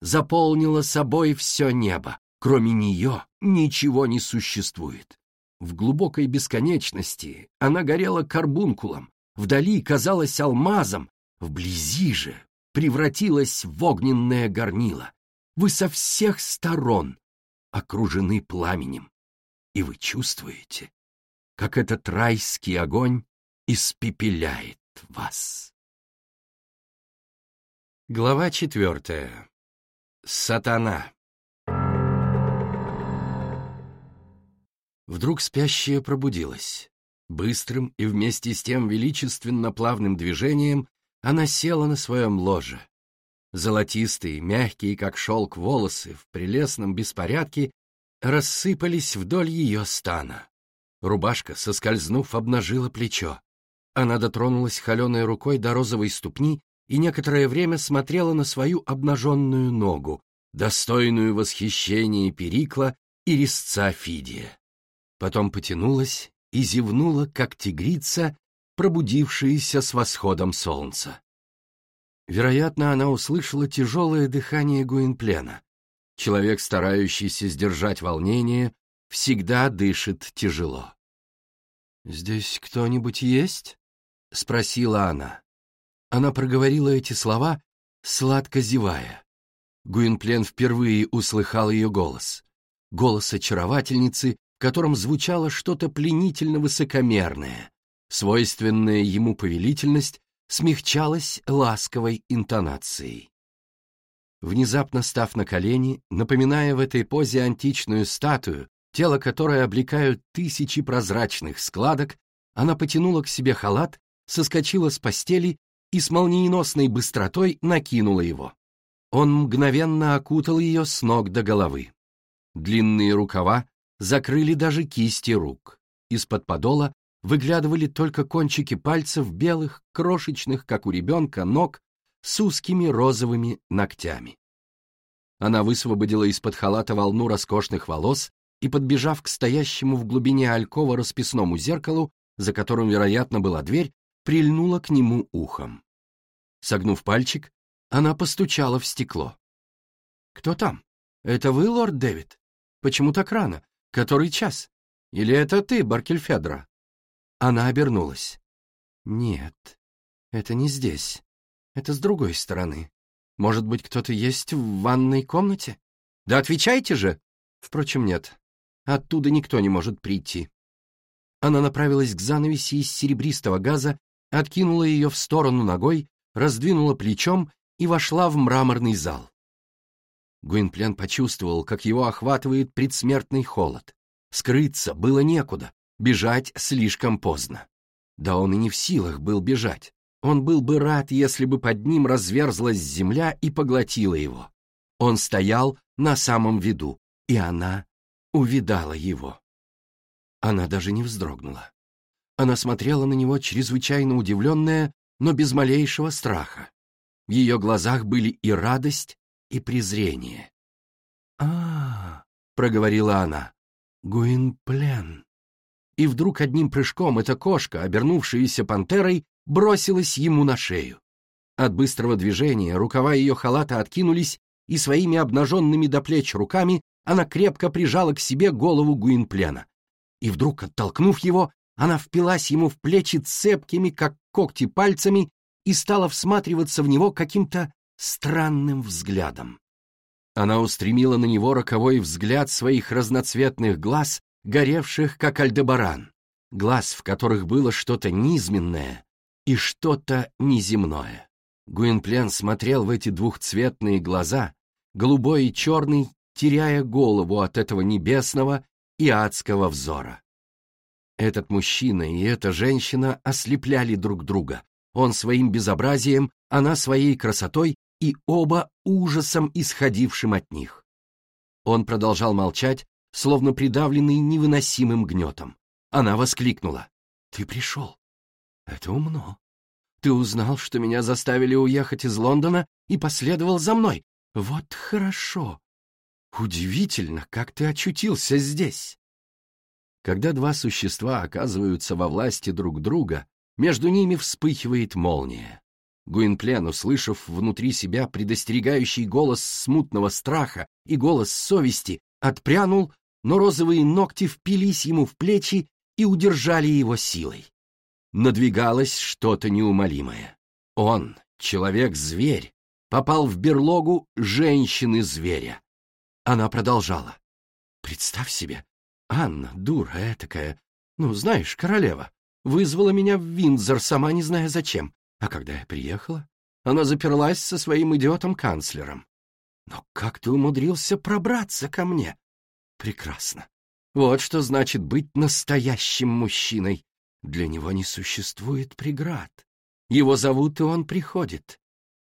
[SPEAKER 1] заполнила собой все небо. Кроме нее ничего не существует. В глубокой бесконечности она горела карбункулом, вдали казалась алмазом, вблизи же превратилась в огненное горнило. Вы со всех сторон окружены пламенем, и вы чувствуете, как этот райский огонь испепеляет вас. Глава четвертая. Сатана. Вдруг спящая пробудилась. Быстрым и вместе с тем величественно плавным движением она села на своем ложе. Золотистые, мягкие, как шелк, волосы в прелестном беспорядке рассыпались вдоль ее стана. Рубашка, соскользнув, обнажила плечо. Она дотронулась холеной рукой до розовой ступни и некоторое время смотрела на свою обнаженную ногу, достойную восхищения Перикла и резца Фидия. Потом потянулась и зевнула, как тигрица, пробудившаяся с восходом солнца. Вероятно, она услышала тяжелое дыхание Гуинплена. Человек, старающийся сдержать волнение, всегда дышит тяжело. «Здесь кто-нибудь есть?» — спросила она. Она проговорила эти слова, сладко зевая. Гуинплен впервые услыхал ее голос. Голос очаровательницы, в котором звучало что-то пленительно высокомерное. Свойственная ему повелительность смягчалась ласковой интонацией. Внезапно став на колени, напоминая в этой позе античную статую, тело которой облекают тысячи прозрачных складок, она потянула к себе халат, соскочила с постели и с молниеносной быстротой накинула его. Он мгновенно окутал ее с ног до головы. Длинные рукава закрыли даже кисти рук. Из-под подола выглядывали только кончики пальцев белых, крошечных, как у ребенка, ног с узкими розовыми ногтями. Она высвободила из-под халата волну роскошных волос и, подбежав к стоящему в глубине алькова расписному зеркалу, за которым, вероятно, была дверь, прильнула к нему ухом. Согнув пальчик, она постучала в стекло. «Кто там? Это вы, лорд Дэвид? Почему так рано? Который час? Или это ты, Баркельфедро?» Она обернулась. «Нет, это не здесь. Это с другой стороны. Может быть, кто-то есть в ванной комнате? Да отвечайте же!» Впрочем, нет. Оттуда никто не может прийти. Она направилась к занавеси из серебристого газа, откинула ее в сторону ногой, раздвинула плечом и вошла в мраморный зал. Гуинплен почувствовал, как его охватывает предсмертный холод. Скрыться было некуда, бежать слишком поздно. Да он и не в силах был бежать. Он был бы рад, если бы под ним разверзлась земля и поглотила его. Он стоял на самом виду, и она увидала его. Она даже не вздрогнула. Она смотрела на него чрезвычайно удивленная, но без малейшего страха. В ее глазах были и радость, и презрение. а, -а, -а проговорила она, — Гуинплен. И вдруг одним прыжком эта кошка, обернувшаяся пантерой, бросилась ему на шею. От быстрого движения рукава ее халата откинулись, и своими обнаженными до плеч руками она крепко прижала к себе голову Гуинплена. И вдруг, оттолкнув его, она впилась ему в плечи цепкими, как когти, пальцами и стала всматриваться в него каким-то странным взглядом. Она устремила на него роковой взгляд своих разноцветных глаз, горевших, как альдебаран, глаз, в которых было что-то низменное и что-то неземное. Гуинплен смотрел в эти двухцветные глаза, голубой и черный, теряя голову от этого небесного и адского взора. Этот мужчина и эта женщина ослепляли друг друга, он своим безобразием, она своей красотой и оба ужасом, исходившим от них. Он продолжал молчать, словно придавленный невыносимым гнетом. Она воскликнула. «Ты пришел. Это умно. Ты узнал, что меня заставили уехать из Лондона и последовал за мной. Вот хорошо. Удивительно, как ты очутился здесь. Когда два существа оказываются во власти друг друга, между ними вспыхивает молния. Гуинплен, услышав внутри себя предостерегающий голос смутного страха и голос совести, отпрянул, но розовые ногти впились ему в плечи и удержали его силой. Надвигалось что-то неумолимое. Он, человек-зверь, попал в берлогу женщины-зверя. Она продолжала. «Представь себе, Анна, дура этакая, ну, знаешь, королева, вызвала меня в Виндзор, сама не зная зачем. А когда я приехала, она заперлась со своим идиотом-канцлером. Но как ты умудрился пробраться ко мне? Прекрасно. Вот что значит быть настоящим мужчиной. Для него не существует преград. Его зовут, и он приходит.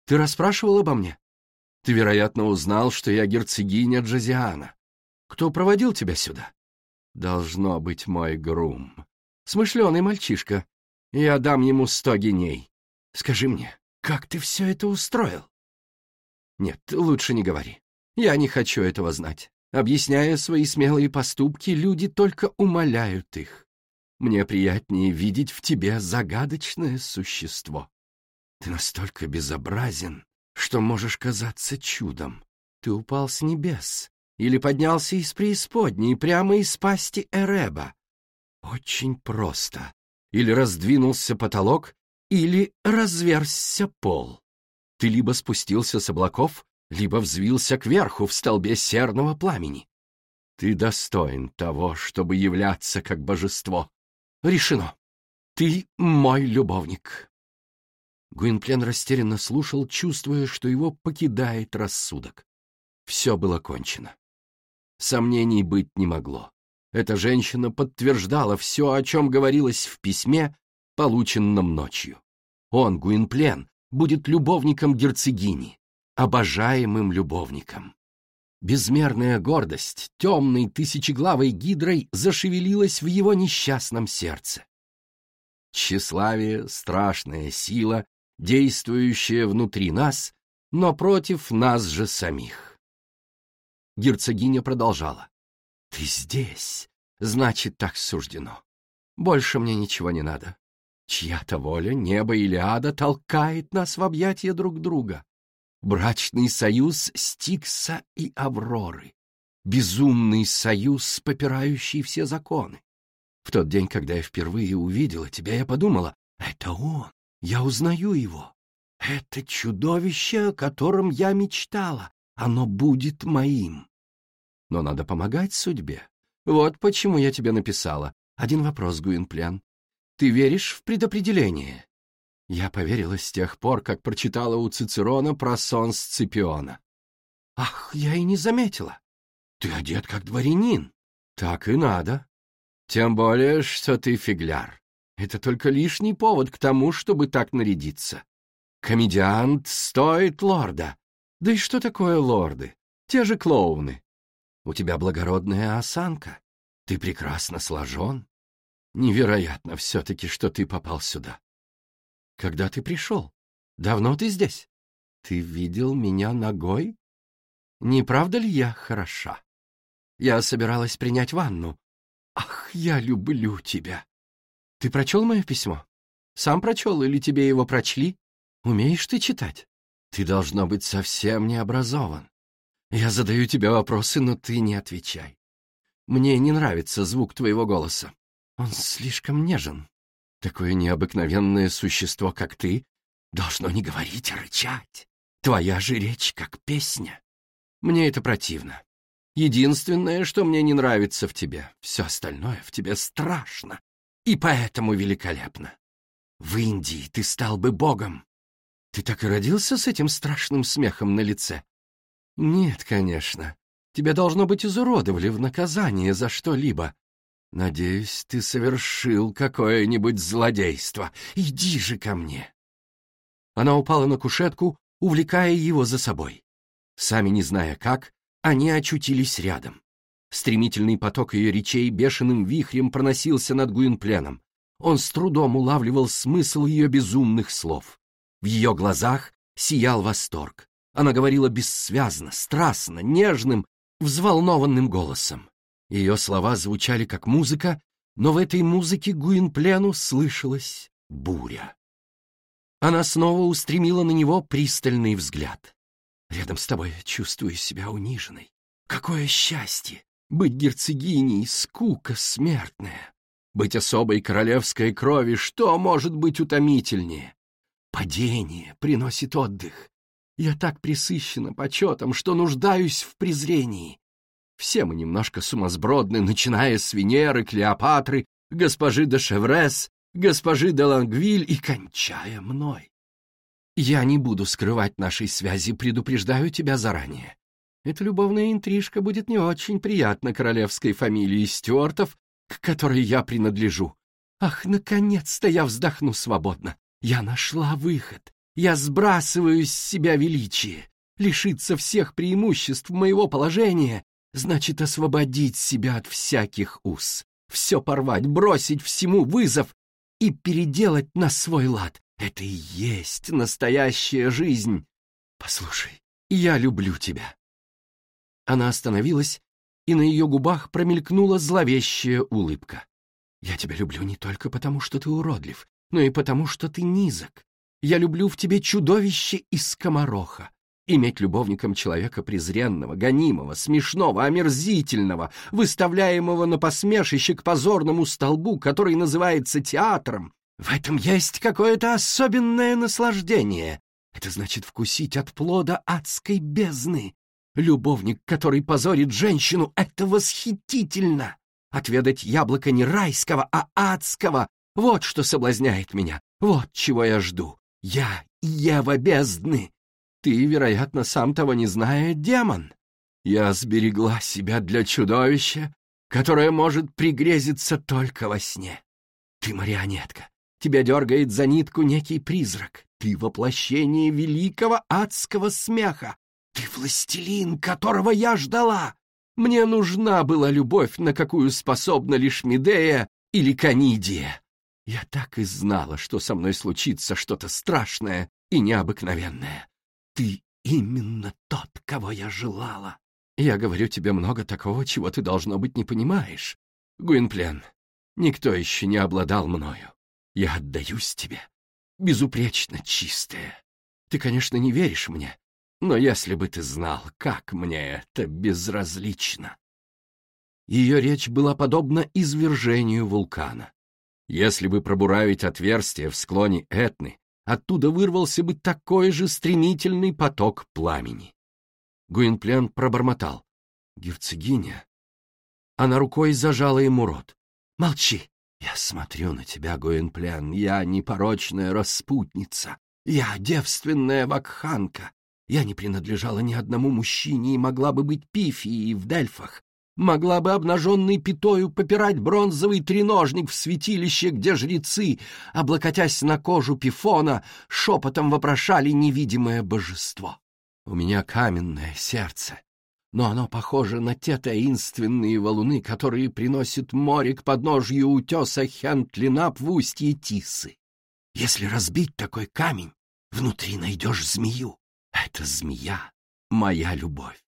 [SPEAKER 1] Ты расспрашивал обо мне? Ты, вероятно, узнал, что я герцогиня Джозиана. Кто проводил тебя сюда? Должно быть мой грум. Смышленый мальчишка. Я дам ему сто геней. Скажи мне, как ты все это устроил? Нет, лучше не говори. Я не хочу этого знать. Объясняя свои смелые поступки, люди только умоляют их. Мне приятнее видеть в тебе загадочное существо. Ты настолько безобразен, что можешь казаться чудом. Ты упал с небес или поднялся из преисподней прямо из пасти Эреба. Очень просто. Или раздвинулся потолок, или разверзся пол. Ты либо спустился с облаков, либо взвился кверху в столбе серного пламени. Ты достоин того, чтобы являться как божество. Решено. Ты мой любовник. Гуинплен растерянно слушал, чувствуя, что его покидает рассудок. Все было кончено. Сомнений быть не могло. Эта женщина подтверждала все, о чем говорилось в письме, полученном ночью. Он, Гуинплен, будет любовником герцогини, обожаемым любовником. Безмерная гордость темной тысячеглавой гидрой зашевелилась в его несчастном сердце. Тщеславие — страшная сила, действующее внутри нас, но против нас же самих. Герцогиня продолжала. «Ты здесь, значит, так суждено. Больше мне ничего не надо. Чья-то воля, небо или ада толкает нас в объятия друг друга. Брачный союз Стикса и Авроры. Безумный союз, попирающий все законы. В тот день, когда я впервые увидела тебя, я подумала, это он, я узнаю его. Это чудовище, о котором я мечтала. Оно будет моим. Но надо помогать судьбе. Вот почему я тебе написала. Один вопрос, Гуинплен. Ты веришь в предопределение? Я поверила с тех пор, как прочитала у Цицерона про сон Сципиона. Ах, я и не заметила. Ты одет как дворянин. Так и надо. Тем более, что ты фигляр. Это только лишний повод к тому, чтобы так нарядиться. Комедиант стоит лорда. Да и что такое лорды? Те же клоуны. У тебя благородная осанка. Ты прекрасно сложен. Невероятно все-таки, что ты попал сюда. Когда ты пришел? Давно ты здесь? Ты видел меня ногой? Не правда ли я хороша? Я собиралась принять ванну. Ах, я люблю тебя. Ты прочел мое письмо? Сам прочел или тебе его прочли? Умеешь ты читать? Ты, должно быть, совсем не образован. Я задаю тебе вопросы, но ты не отвечай. Мне не нравится звук твоего голоса. Он слишком нежен. Такое необыкновенное существо, как ты, должно не говорить, а рычать. Твоя же речь как песня. Мне это противно. Единственное, что мне не нравится в тебе, все остальное в тебе страшно и поэтому великолепно. В Индии ты стал бы богом. Ты так и родился с этим страшным смехом на лице? Нет, конечно. Тебя, должно быть, изуродовали в наказание за что-либо. Надеюсь, ты совершил какое-нибудь злодейство. Иди же ко мне. Она упала на кушетку, увлекая его за собой. Сами не зная как, они очутились рядом. Стремительный поток ее речей бешеным вихрем проносился над Гуинпленом. Он с трудом улавливал смысл ее безумных слов. В ее глазах сиял восторг. Она говорила бессвязно, страстно, нежным, взволнованным голосом. Ее слова звучали как музыка, но в этой музыке Гуинплену слышалась буря. Она снова устремила на него пристальный взгляд. «Рядом с тобой чувствую себя униженной. Какое счастье! Быть герцогиней — скука смертная. Быть особой королевской крови — что может быть утомительнее? Падение приносит отдых. Я так присыщена почетом, что нуждаюсь в презрении. Все мы немножко сумасбродны, начиная с Венеры, Клеопатры, госпожи де Шеврес, госпожи де Лангвиль и кончая мной. Я не буду скрывать нашей связи, предупреждаю тебя заранее. Эта любовная интрижка будет не очень приятна королевской фамилии Стюартов, к которой я принадлежу. Ах, наконец-то я вздохну свободно. Я нашла выход. Я сбрасываю с себя величие. Лишиться всех преимуществ моего положения значит освободить себя от всяких уз, все порвать, бросить всему вызов и переделать на свой лад. Это и есть настоящая жизнь. Послушай, я люблю тебя. Она остановилась, и на ее губах промелькнула зловещая улыбка. «Я тебя люблю не только потому, что ты уродлив, но и потому, что ты низок. Я люблю в тебе чудовище из скомороха. Иметь любовником человека презренного, гонимого, смешного, омерзительного, выставляемого на посмешище к позорному столбу, который называется театром, в этом есть какое-то особенное наслаждение. Это значит вкусить от плода адской бездны. Любовник, который позорит женщину, это восхитительно. Отведать яблоко не райского, а адского — вот что соблазняет меня, вот чего я жду. Я Ева бездны. Ты, вероятно, сам того не зная, демон. Я сберегла себя для чудовища, которое может пригрезиться только во сне. Ты марионетка. Тебя дергает за нитку некий призрак. Ты воплощение великого адского смеха. Ты властелин, которого я ждала. Мне нужна была любовь, на какую способна лишь Медея или Канидия. Я так и знала, что со мной случится что-то страшное и необыкновенное. Ты именно тот, кого я желала. Я говорю тебе много такого, чего ты, должно быть, не понимаешь. Гуинплен, никто еще не обладал мною. Я отдаюсь тебе, безупречно чистая. Ты, конечно, не веришь мне, но если бы ты знал, как мне это безразлично. Ее речь была подобна извержению вулкана. Если бы пробуравить отверстие в склоне Этны, оттуда вырвался бы такой же стремительный поток пламени. Гуинплен пробормотал. «Герцогиня?» Она рукой зажала ему рот. «Молчи! Я смотрю на тебя, Гуинплен, я непорочная распутница, я девственная вакханка. Я не принадлежала ни одному мужчине и могла бы быть пифией в Дельфах, могла бы обнаженной пятою попирать бронзовый треножник в святилище, где жрецы, облокотясь на кожу пифона, шепотом вопрошали невидимое божество. У меня каменное сердце, но оно похоже на те таинственные валуны, которые приносит море к подножью утеса Хентлинап в устье Тисы. Если разбить такой камень, внутри найдешь змею. Это змея — моя любовь.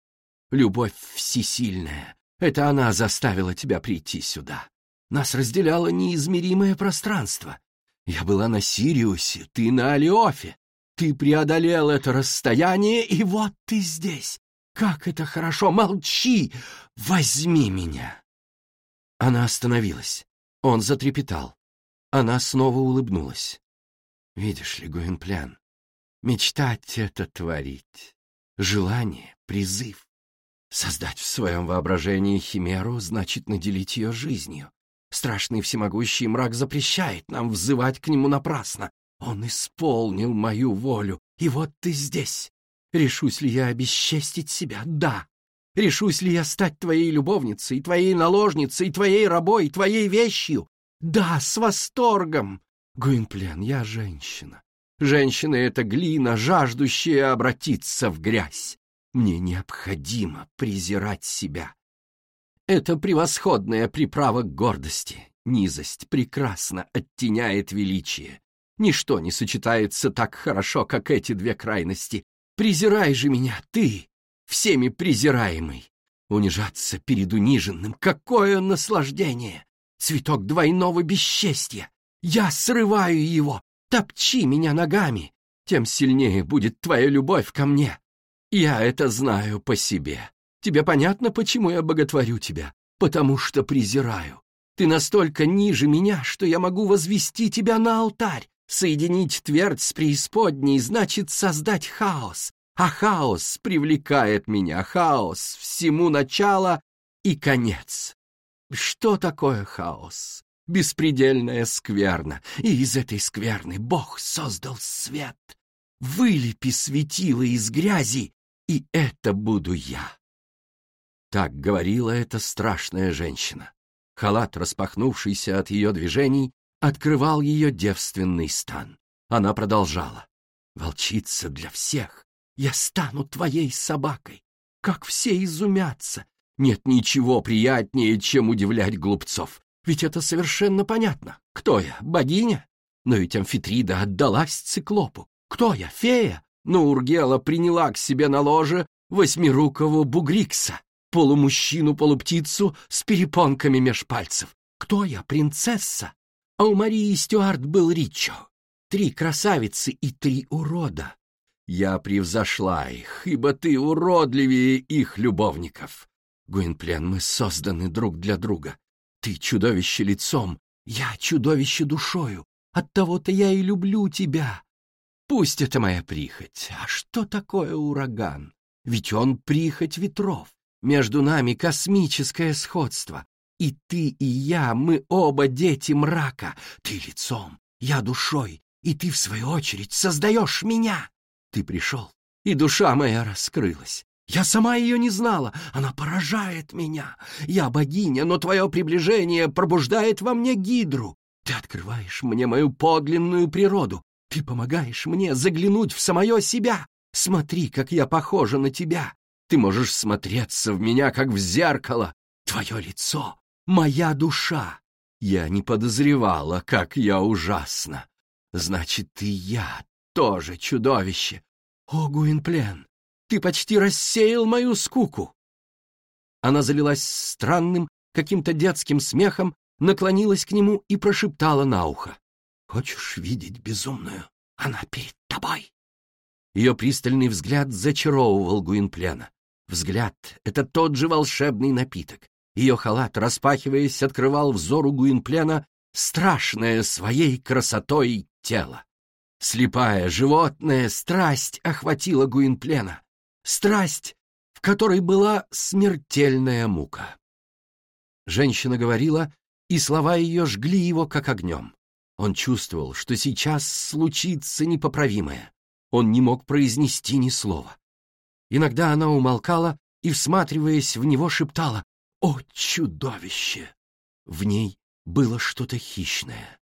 [SPEAKER 1] Любовь всесильная, это она заставила тебя прийти сюда. Нас разделяло неизмеримое пространство. Я была на Сириусе, ты на Алиофе. Ты преодолел это расстояние, и вот ты здесь. Как это хорошо! Молчи! Возьми меня!» Она остановилась. Он затрепетал. Она снова улыбнулась. «Видишь ли, Гуинплян, мечтать — это творить. Желание — призыв. Создать в своем воображении химеру значит наделить ее жизнью. Страшный всемогущий мрак запрещает нам взывать к нему напрасно. Он исполнил мою волю, и вот ты здесь. Решусь ли я обесчестить себя? Да. Решусь ли я стать твоей любовницей, твоей наложницей, твоей рабой, твоей вещью? Да, с восторгом. Гуинплен, я женщина. Женщина — это глина, жаждущая обратиться в грязь. Мне необходимо презирать себя. Это превосходная приправа к гордости. Низость прекрасно оттеняет величие. Ничто не сочетается так хорошо, как эти две крайности. Презирай же меня, ты, всеми презираемый. Унижаться перед униженным — какое наслаждение! Цветок двойного бесчестья. Я срываю его, топчи меня ногами. Тем сильнее будет твоя любовь ко мне. Я это знаю по себе. Тебе понятно, почему я боготворю тебя? Потому что презираю. Ты настолько ниже меня, что я могу возвести тебя на алтарь. Соединить твердь с преисподней значит создать хаос. А хаос привлекает меня, хаос, всему начало и конец. Что такое хаос? Беспредельная скверна, и из этой скверны Бог создал свет. Вылепи светило из грязи, и это буду я. Так говорила эта страшная женщина. Халат, распахнувшийся от ее движений, открывал ее девственный стан. Она продолжала. «Волчица для всех. Я стану твоей собакой. Как все изумятся. Нет ничего приятнее, чем удивлять глупцов. Ведь это совершенно понятно. Кто я, богиня? Но ведь Амфитрида отдалась циклопу. Кто я, фея? Но Ургела приняла к себе на ложе восьмирукого бугрикса, полумужчину-полуптицу с перепонками меж пальцев. Кто я, принцесса? А у Марии Стюарт был Ричо. Три красавицы и три урода. Я превзошла их, ибо ты уродливее их любовников. Гуинплен, мы созданы друг для друга. Ты чудовище лицом, я чудовище душою. Оттого-то я и люблю тебя. Пусть это моя прихоть. А что такое ураган? Ведь он прихоть ветров. Между нами космическое сходство. И ты, и я, мы оба дети мрака. Ты лицом, я душой, и ты, в свою очередь, создаешь меня. Ты пришел, и душа моя раскрылась. Я сама ее не знала, она поражает меня. Я богиня, но твое приближение пробуждает во мне гидру. Ты открываешь мне мою подлинную природу, ты помогаешь мне заглянуть в самое себя. Смотри, как я похожа на тебя. Ты можешь смотреться в меня, как в зеркало. Твое лицо — моя душа. Я не подозревала, как я ужасна. Значит, и я тоже чудовище. О, Гуинплен, ты почти рассеял мою скуку. Она залилась странным, каким-то детским смехом, наклонилась к нему и прошептала на ухо. Хочешь видеть безумную? Она перед тобой. Ее пристальный взгляд зачаровывал Гуинплена. Взгляд — это тот же волшебный напиток. Ее халат, распахиваясь, открывал взору Гуинплена страшное своей красотой тело. Слепая животная страсть охватила Гуинплена. Страсть, в которой была смертельная мука. Женщина говорила, и слова ее жгли его, как огнем. Он чувствовал, что сейчас случится непоправимое. Он не мог произнести ни слова. Иногда она умолкала и, всматриваясь в него, шептала «О, чудовище!» В ней было что-то хищное.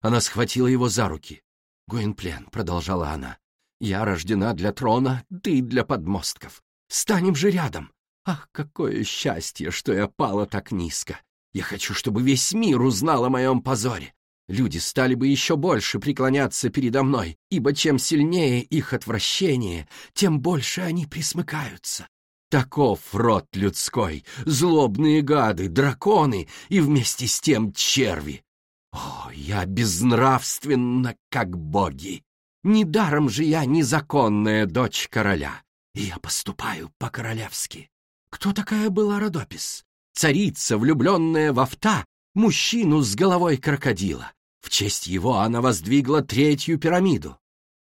[SPEAKER 1] Она схватила его за руки. «Гуинплен», — продолжала она, — «я рождена для трона, ты для подмостков. Станем же рядом. Ах, какое счастье, что я пала так низко. Я хочу, чтобы весь мир узнал о моем позоре. Люди стали бы еще больше преклоняться передо мной, ибо чем сильнее их отвращение, тем больше они присмыкаются. Таков род людской, злобные гады, драконы и вместе с тем черви. О, я безнравственна, как боги! Недаром же я незаконная дочь короля, и я поступаю по-королевски. Кто такая была Родопис? Царица, влюбленная в Авта, мужчину с головой крокодила. В честь его она воздвигла третью пирамиду.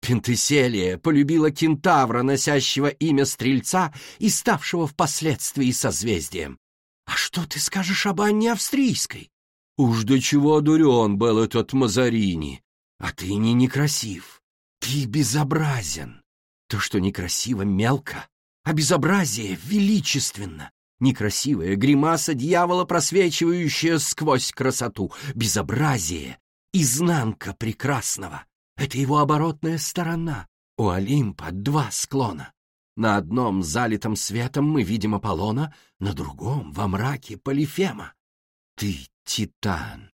[SPEAKER 1] Пентеселия полюбила кентавра, носящего имя Стрельца и ставшего впоследствии созвездием. А что ты скажешь об Анне Австрийской? Уж до чего дурен был этот Мазарини. А ты не некрасив. Ты безобразен. То, что некрасиво, мелко, а безобразие величественно. Некрасивая гримаса дьявола, просвечивающая сквозь красоту. Безобразие — изнанка прекрасного. Это его оборотная сторона. У Олимпа два склона. На одном залитом светом мы видим Аполлона, на другом, во мраке, Полифема. Ты — Титан.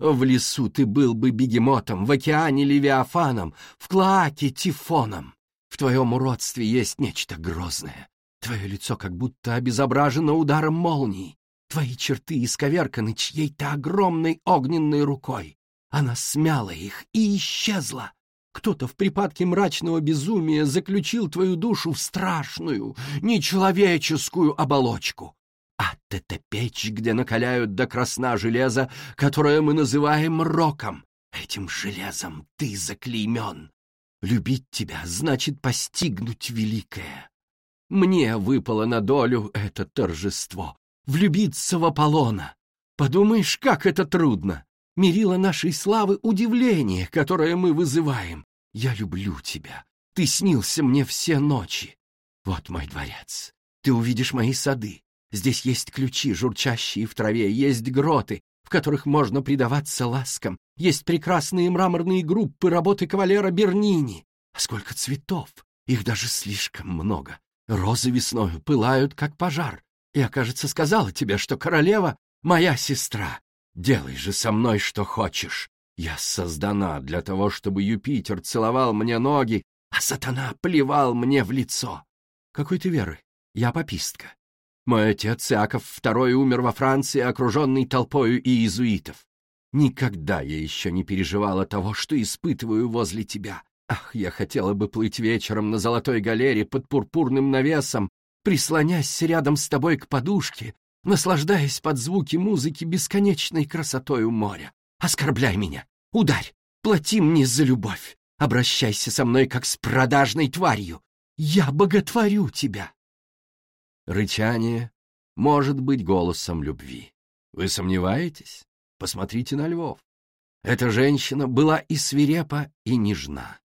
[SPEAKER 1] В лесу ты был бы бегемотом, в океане — Левиафаном, в клоаке — Тифоном. В твоем уродстве есть нечто грозное. Твое лицо как будто обезображено ударом молнии. Твои черты исковерканы чьей-то огромной огненной рукой. Она смяла их и исчезла. Кто-то в припадке мрачного безумия заключил твою душу в страшную, нечеловеческую оболочку. Ад — это печь, где накаляют до красна железо, которое мы называем роком. Этим железом ты заклеймен. Любить тебя значит постигнуть великое. Мне выпало на долю это торжество — влюбиться в Аполлона. Подумаешь, как это трудно! мерило нашей славы удивление, которое мы вызываем. Я люблю тебя. Ты снился мне все ночи. Вот мой дворец. Ты увидишь мои сады. Здесь есть ключи, журчащие в траве, есть гроты, в которых можно предаваться ласкам, есть прекрасные мраморные группы работы кавалера Бернини. А сколько цветов! Их даже слишком много. Розы весною пылают, как пожар. Я, кажется, сказала тебе, что королева — моя сестра. Делай же со мной, что хочешь. Я создана для того, чтобы Юпитер целовал мне ноги, а сатана плевал мне в лицо. Какой ты веры? Я попистка. Мой отец Иаков II умер во Франции, окруженный толпою иезуитов. Никогда я еще не переживала того, что испытываю возле тебя. Ах, я хотела бы плыть вечером на золотой галере под пурпурным навесом, прислонясь рядом с тобой к подушке, наслаждаясь под звуки музыки бесконечной красотою моря. Оскорбляй меня, ударь, плати мне за любовь, обращайся со мной как с продажной тварью. Я боготворю тебя. Рычание может быть голосом любви. Вы сомневаетесь? Посмотрите на львов. Эта женщина была и свирепа, и нежна.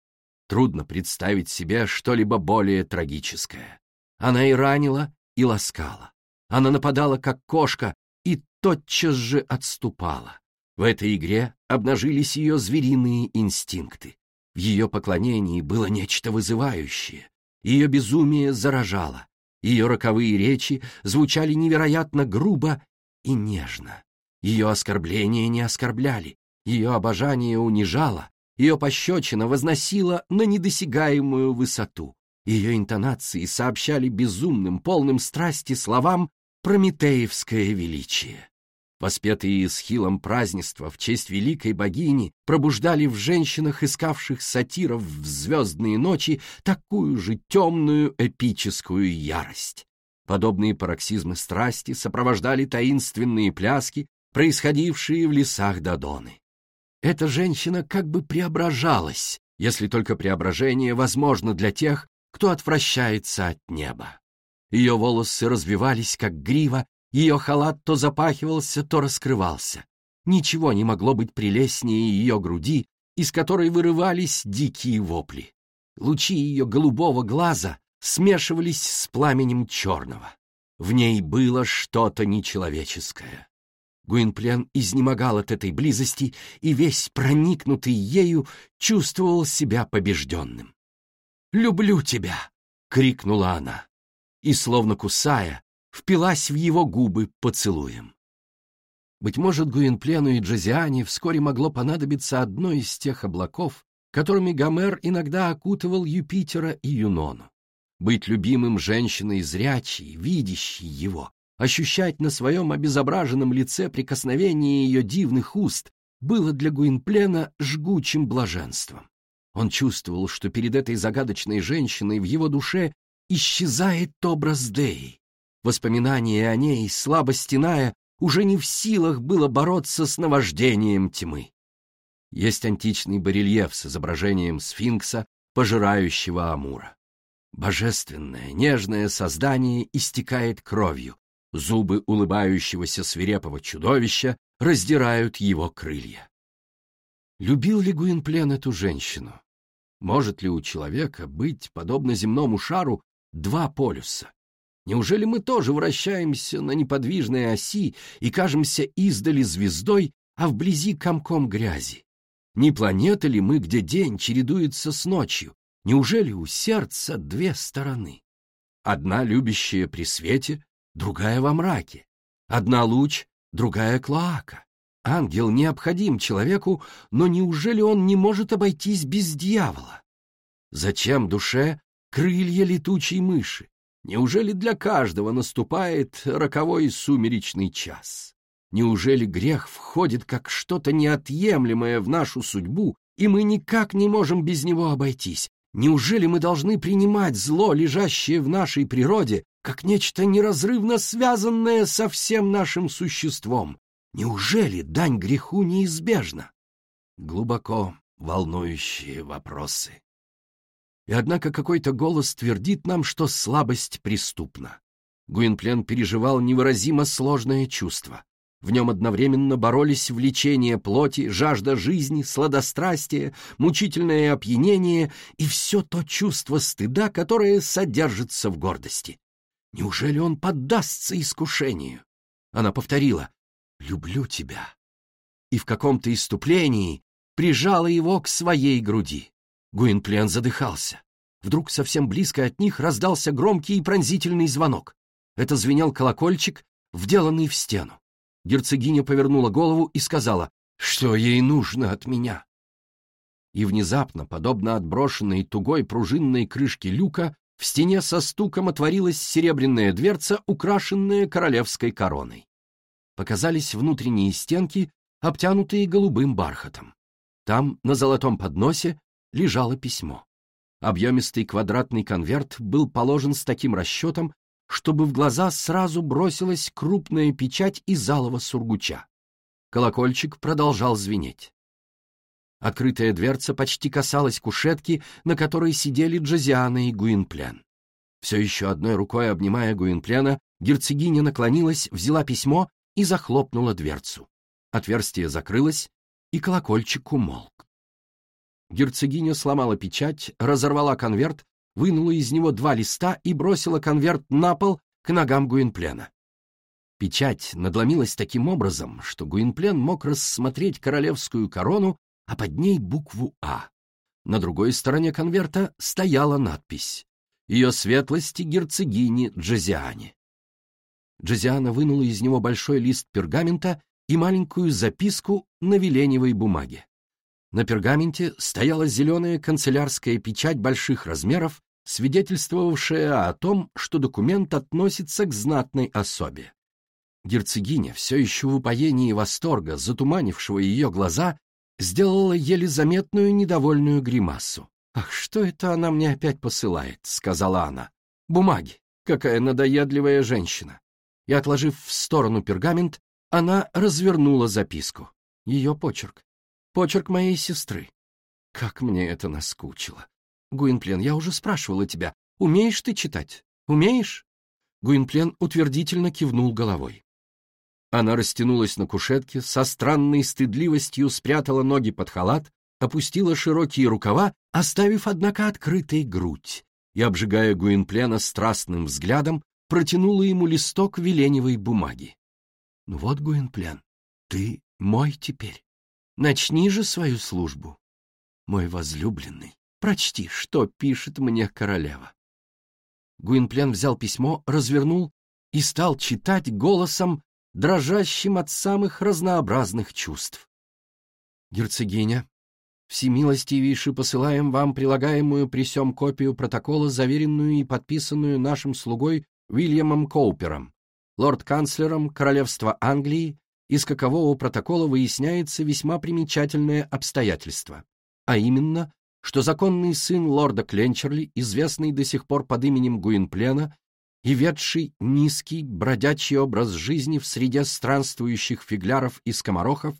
[SPEAKER 1] Трудно представить себе что-либо более трагическое. Она и ранила, и ласкала. Она нападала, как кошка, и тотчас же отступала. В этой игре обнажились ее звериные инстинкты. В ее поклонении было нечто вызывающее. Ее безумие заражало. Ее роковые речи звучали невероятно грубо и нежно. Ее оскорбления не оскорбляли, ее обожание унижало, ее пощечина возносила на недосягаемую высоту. Ее интонации сообщали безумным, полным страсти словам прометеевское величие. Воспетые Исхилом празднества в честь великой богини пробуждали в женщинах, искавших сатиров в звездные ночи, такую же темную эпическую ярость. Подобные пароксизмы страсти сопровождали таинственные пляски, происходившие в лесах Додоны. Эта женщина как бы преображалась, если только преображение возможно для тех, кто отвращается от неба. Ее волосы развивались, как грива, ее халат то запахивался, то раскрывался. Ничего не могло быть прелестнее ее груди, из которой вырывались дикие вопли. Лучи ее голубого глаза смешивались с пламенем черного. В ней было что-то нечеловеческое. Гуинплен изнемогал от этой близости и весь проникнутый ею чувствовал себя побежденным. «Люблю тебя!» — крикнула она, и, словно кусая, впилась в его губы поцелуем. Быть может, Гуинплену и Джозиане вскоре могло понадобиться одно из тех облаков, которыми Гомер иногда окутывал Юпитера и Юнону. Быть любимым женщиной зрячей, видящей его, ощущать на своем обезображенном лице прикосновение ее дивных уст было для Гуинплена жгучим блаженством. Он чувствовал, что перед этой загадочной женщиной в его душе исчезает образ Деи. Воспоминание о ней, слабо стеная, уже не в силах было бороться с наваждением тьмы. Есть античный барельеф с изображением сфинкса, пожирающего Амура. Божественное, нежное создание истекает кровью, зубы улыбающегося свирепого чудовища раздирают его крылья. Любил ли Гуинплен эту женщину? Может ли у человека быть, подобно земному шару, два полюса? Неужели мы тоже вращаемся на неподвижной оси и кажемся издали звездой, а вблизи комком грязи? Не планета ли мы, где день чередуется с ночью? Неужели у сердца две стороны? Одна любящая при свете, другая во мраке. Одна луч, другая клоака. Ангел необходим человеку, но неужели он не может обойтись без дьявола? Зачем душе крылья летучей мыши? Неужели для каждого наступает роковой сумеречный час? Неужели грех входит как что-то неотъемлемое в нашу судьбу, и мы никак не можем без него обойтись? Неужели мы должны принимать зло, лежащее в нашей природе, как нечто неразрывно связанное со всем нашим существом? Неужели дань греху неизбежна? Глубоко волнующие вопросы. И однако какой-то голос твердит нам, что слабость преступна. Гуинплен переживал невыразимо сложное чувство. В нем одновременно боролись влечение плоти, жажда жизни, сладострастие, мучительное опьянение и все то чувство стыда, которое содержится в гордости. Неужели он поддастся искушению? Она повторила «Люблю тебя» и в каком-то иступлении прижала его к своей груди. Гуинплен задыхался. Вдруг совсем близко от них раздался громкий и пронзительный звонок. Это звенел колокольчик, вделанный в стену. Герцогиня повернула голову и сказала, что ей нужно от меня. И внезапно, подобно отброшенной тугой пружинной крышке люка, в стене со стуком отворилась серебряная дверца, украшенная королевской короной. Показались внутренние стенки, обтянутые голубым бархатом. Там, на золотом подносе, лежало письмо. Объемистый квадратный конверт был положен с таким расчетом, чтобы в глаза сразу бросилась крупная печать из алого сургуча. Колокольчик продолжал звенеть. Открытая дверца почти касалась кушетки, на которой сидели Джозиана и Гуинплен. Все еще одной рукой обнимая Гуинплена, герцогиня наклонилась, взяла письмо и захлопнула дверцу. Отверстие закрылось, и колокольчик умолк. Герцогиня сломала печать, разорвала конверт, вынула из него два листа и бросила конверт на пол к ногам Гуинплена. Печать надломилась таким образом, что Гуинплен мог рассмотреть королевскую корону, а под ней букву «А». На другой стороне конверта стояла надпись «Ее светлости герцогини Джозиане». Джозиана вынула из него большой лист пергамента и маленькую записку на веленевой бумаге. На пергаменте стояла зеленая канцелярская печать больших размеров, свидетельствовавшая о том, что документ относится к знатной особе. Герцогиня, все еще в упоении восторга, затуманившего ее глаза, сделала еле заметную недовольную гримасу. «Ах, что это она мне опять посылает?» — сказала она. «Бумаги. какая надоедливая женщина. И, отложив в сторону пергамент, она развернула записку. Ее почерк. Почерк моей сестры. Как мне это наскучило. Гуинплен, я уже спрашивала тебя, умеешь ты читать? Умеешь? Гуинплен утвердительно кивнул головой. Она растянулась на кушетке, со странной стыдливостью спрятала ноги под халат, опустила широкие рукава, оставив, однако, открытой грудь, и, обжигая Гуинплена страстным взглядом, протянула ему листок веленевой бумаги. «Ну вот, Гуинплен, ты мой теперь. Начни же свою службу. Мой возлюбленный, прочти, что пишет мне королева». Гуинплен взял письмо, развернул и стал читать голосом, дрожащим от самых разнообразных чувств. «Герцогиня, всемилостивейше посылаем вам прилагаемую при сём копию протокола, заверенную и подписанную нашим слугой Уильямом Коупером, лорд-канцлером Королевства Англии, из какового протокола выясняется весьма примечательное обстоятельство, а именно, что законный сын лорда Кленчерли, известный до сих пор под именем Гуинплена и ведший низкий, бродячий образ жизни в среде странствующих фигляров и скоморохов,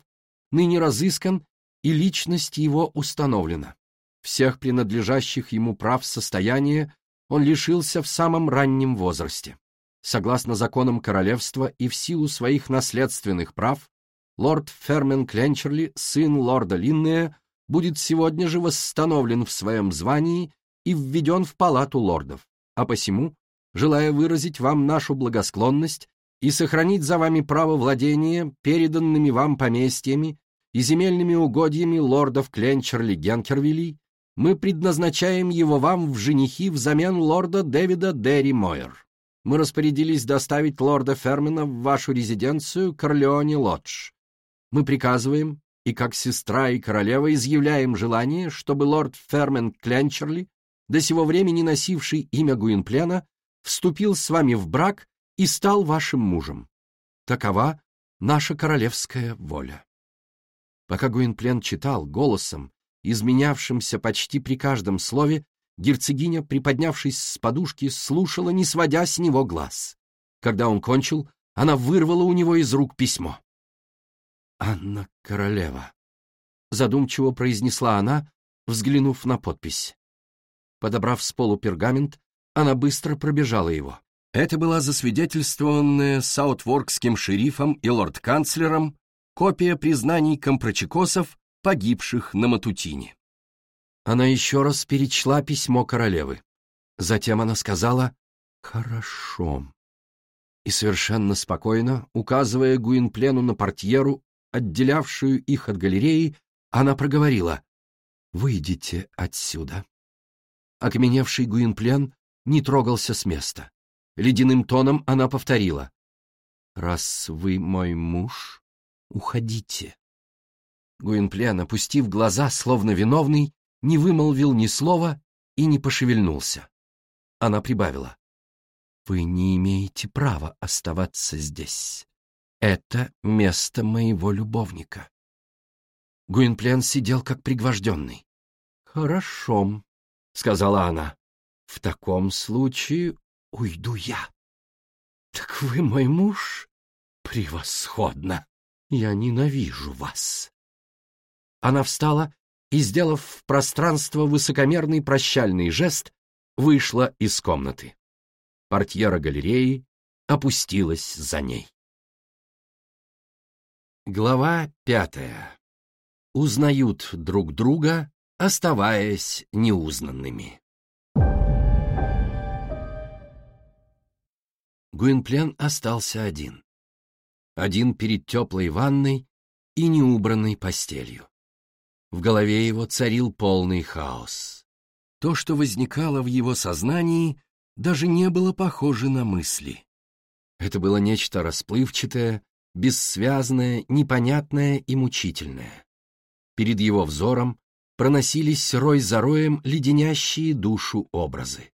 [SPEAKER 1] ныне разыскан и личность его установлена. Всех принадлежащих ему прав состояния он лишился в самом раннем возрасте. Согласно законам королевства и в силу своих наследственных прав, лорд Фермен Кленчерли, сын лорда Линнея, будет сегодня же восстановлен в своем звании и введен в палату лордов, а посему, желая выразить вам нашу благосклонность и сохранить за вами право владения переданными вам поместьями и земельными угодьями лордов Кленчерли Генкервилли, мы предназначаем его вам в женихи взамен лорда Дэвида Дерри Мойер. Мы распорядились доставить лорда Фермена в вашу резиденцию Корлеоне Лодж. Мы приказываем, и как сестра и королева изъявляем желание, чтобы лорд Фермен Кленчерли, до сего времени носивший имя Гуинплена, вступил с вами в брак и стал вашим мужем. Такова наша королевская воля. Пока Гуинплен читал голосом, изменявшимся почти при каждом слове, герцогиня, приподнявшись с подушки, слушала, не сводя с него глаз. Когда он кончил, она вырвала у него из рук письмо. «Анна Королева», — задумчиво произнесла она, взглянув на подпись. Подобрав с полу пергамент, она быстро пробежала его. Это была засвидетельствованная саутворкским шерифом и лорд-канцлером копия признаний компрочекосов, погибших на Матутине. Она еще раз перечла письмо королевы. Затем она сказала «Хорошо». И совершенно спокойно, указывая Гуинплену на портьеру, отделявшую их от галереи, она проговорила «Выйдите отсюда». Окаменевший Гуинплен не трогался с места. Ледяным тоном она повторила «Раз вы мой муж, уходите». Гуинплен, опустив глаза, словно виновный, не вымолвил ни слова и не пошевельнулся. Она прибавила. «Вы не имеете права оставаться здесь. Это место моего любовника». Гуинплен сидел как пригвожденный. «Хорошо», — сказала она. «В таком случае уйду я». «Так вы мой муж?» «Превосходно! Я ненавижу вас!» Она встала и, сделав в пространство высокомерный прощальный жест, вышла из комнаты. Портьера галереи опустилась за ней. Глава пятая. Узнают друг друга, оставаясь неузнанными. Гуинплен остался один. Один перед теплой ванной и неубранной постелью. В голове его царил полный хаос. То, что возникало в его сознании, даже не было похоже на мысли. Это было нечто расплывчатое, бессвязное, непонятное и мучительное. Перед его взором проносились рой за роем леденящие душу образы.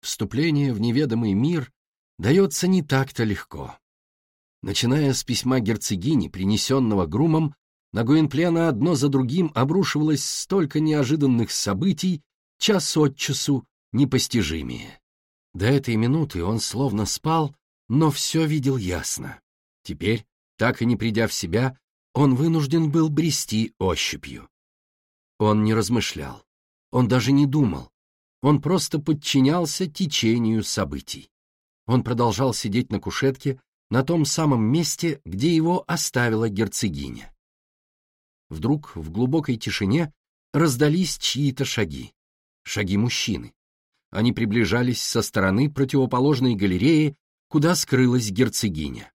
[SPEAKER 1] Вступление в неведомый мир дается не так-то легко. Начиная с письма герцогини, принесенного грумом, на Гуинплена одно за другим обрушивалось столько неожиданных событий, час от часу непостижимее. До этой минуты он словно спал, но все видел ясно. Теперь, так и не придя в себя, он вынужден был брести ощупью. Он не размышлял, он даже не думал, он просто подчинялся течению событий. Он продолжал сидеть на кушетке на том самом месте, где его оставила герцогиня. Вдруг в глубокой тишине раздались чьи-то шаги. Шаги мужчины. Они приближались со стороны противоположной галереи, куда скрылась герцогиня.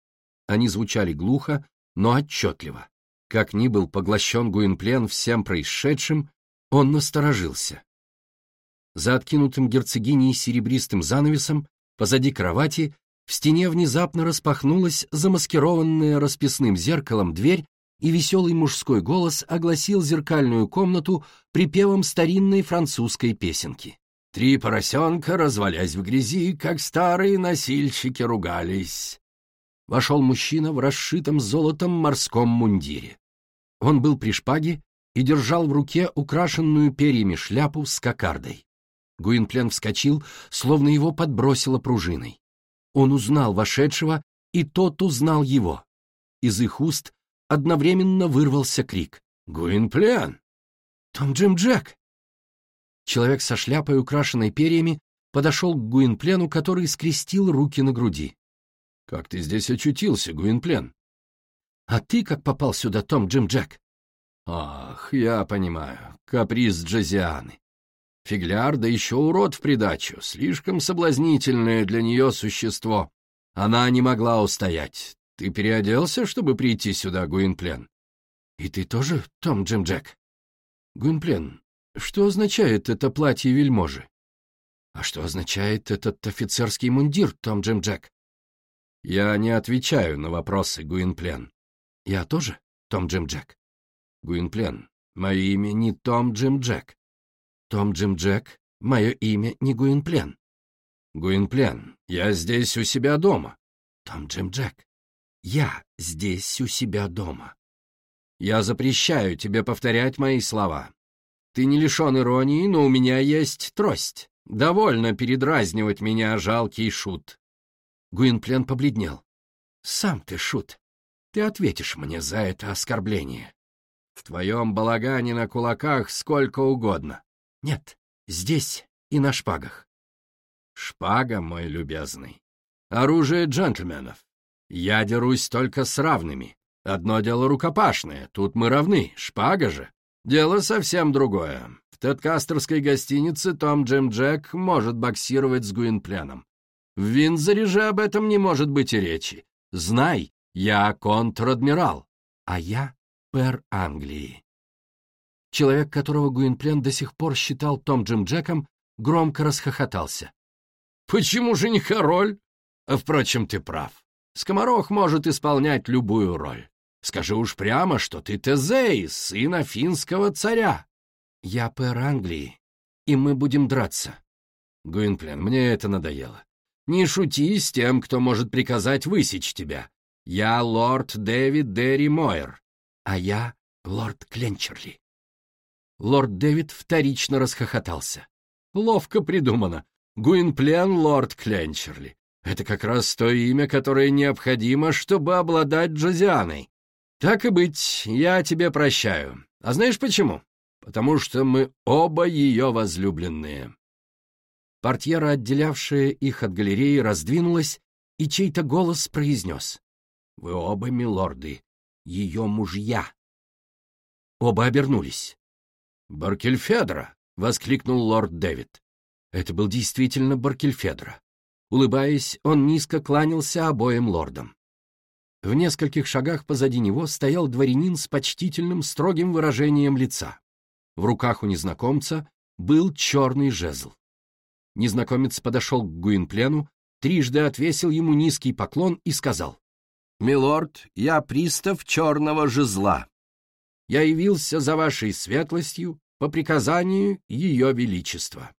[SPEAKER 1] Они звучали глухо, но отчетливо. Как ни был поглощен Гуинплен всем происшедшим, он насторожился. За откинутым герцогиней серебристым занавесом, позади кровати, в стене внезапно распахнулась замаскированная расписным зеркалом дверь, и веселый мужской голос огласил зеркальную комнату припевом старинной французской песенки. Три поросенка, развалясь в грязи, как старые носильщики ругались. Вошел мужчина в расшитом золотом морском мундире. Он был при шпаге и держал в руке украшенную перьями шляпу с кокардой. Гуинплен вскочил, словно его подбросило пружиной. Он узнал вошедшего, и тот узнал его. Из их уст одновременно вырвался крик. «Гуинплен!» «Том Джим Джек!» Человек со шляпой, украшенной перьями, подошел к Гуинплену, который скрестил руки на груди. «Как ты здесь очутился, Гуинплен?» «А ты как попал сюда, Том Джим Джек?» «Ах, я понимаю, каприз Джазианы. Фигляр, да еще урод в придачу, слишком соблазнительное для нее существо. Она не могла устоять. Ты переоделся, чтобы прийти сюда, Гуинплен?» «И ты тоже, Том Джим Джек?» «Гуинплен, что означает это платье вельможи? А что означает этот офицерский мундир, Том Джим Джек? Я не отвечаю на вопросы, Гуинплен. Я тоже, Том Джим Джек? Гуинплен, мое имя не Том Джим Джек. Том Джим Джек, мое имя не Гуинплен. Гуинплен, я здесь у себя дома. Том Джим Джек, я здесь у себя дома. Я запрещаю тебе повторять мои слова. Ты не лишен иронии, но у меня есть трость. Довольно передразнивать меня, жалкий шут. Гуинплен побледнел. Сам ты шут. Ты ответишь мне за это оскорбление. В твоем балагане на кулаках сколько угодно. Нет, здесь и на шпагах. Шпага, мой любезный. Оружие джентльменов. Я дерусь только с равными. Одно дело рукопашное, тут мы равны, шпага же. Дело совсем другое. В Теткастерской гостинице Том Джим Джек может боксировать с Гуинпленом. В Винзоре же об этом не может быть и речи. Знай, я контр-адмирал, а я пэр Англии. Человек, которого Гуинплен до сих пор считал Том Джим Джеком, громко расхохотался. «Почему же не король? А, впрочем, ты прав. Скоморох может исполнять любую роль. Скажи уж прямо, что ты Тезей, сын афинского царя. Я пэр Англии, и мы будем драться. Гуинплен, мне это надоело. Не шути с тем, кто может приказать высечь тебя. Я лорд Дэвид Дерри Мойер, а я лорд Кленчерли. Лорд Дэвид вторично расхохотался. Ловко придумано. Гуинплен лорд Кленчерли. Это как раз то имя, которое необходимо, чтобы обладать Джозианой. Так и быть, я тебе прощаю. А знаешь почему? Потому что мы оба ее возлюбленные. Портьера, отделявшая их от галереи, раздвинулась, и чей-то голос произнес. «Вы оба, милорды, ее мужья». Оба обернулись. «Баркельфедра!» — воскликнул лорд Дэвид. Это был действительно Баркельфедра. Улыбаясь, он низко кланялся обоим лордам. В нескольких шагах позади него стоял дворянин с почтительным, строгим выражением лица. В руках у незнакомца был черный жезл. Незнакомец подошел к Гуинплену, трижды отвесил ему низкий поклон и сказал, «Милорд, я пристав черного жезла. Я явился за вашей светлостью по приказанию Ее Величества».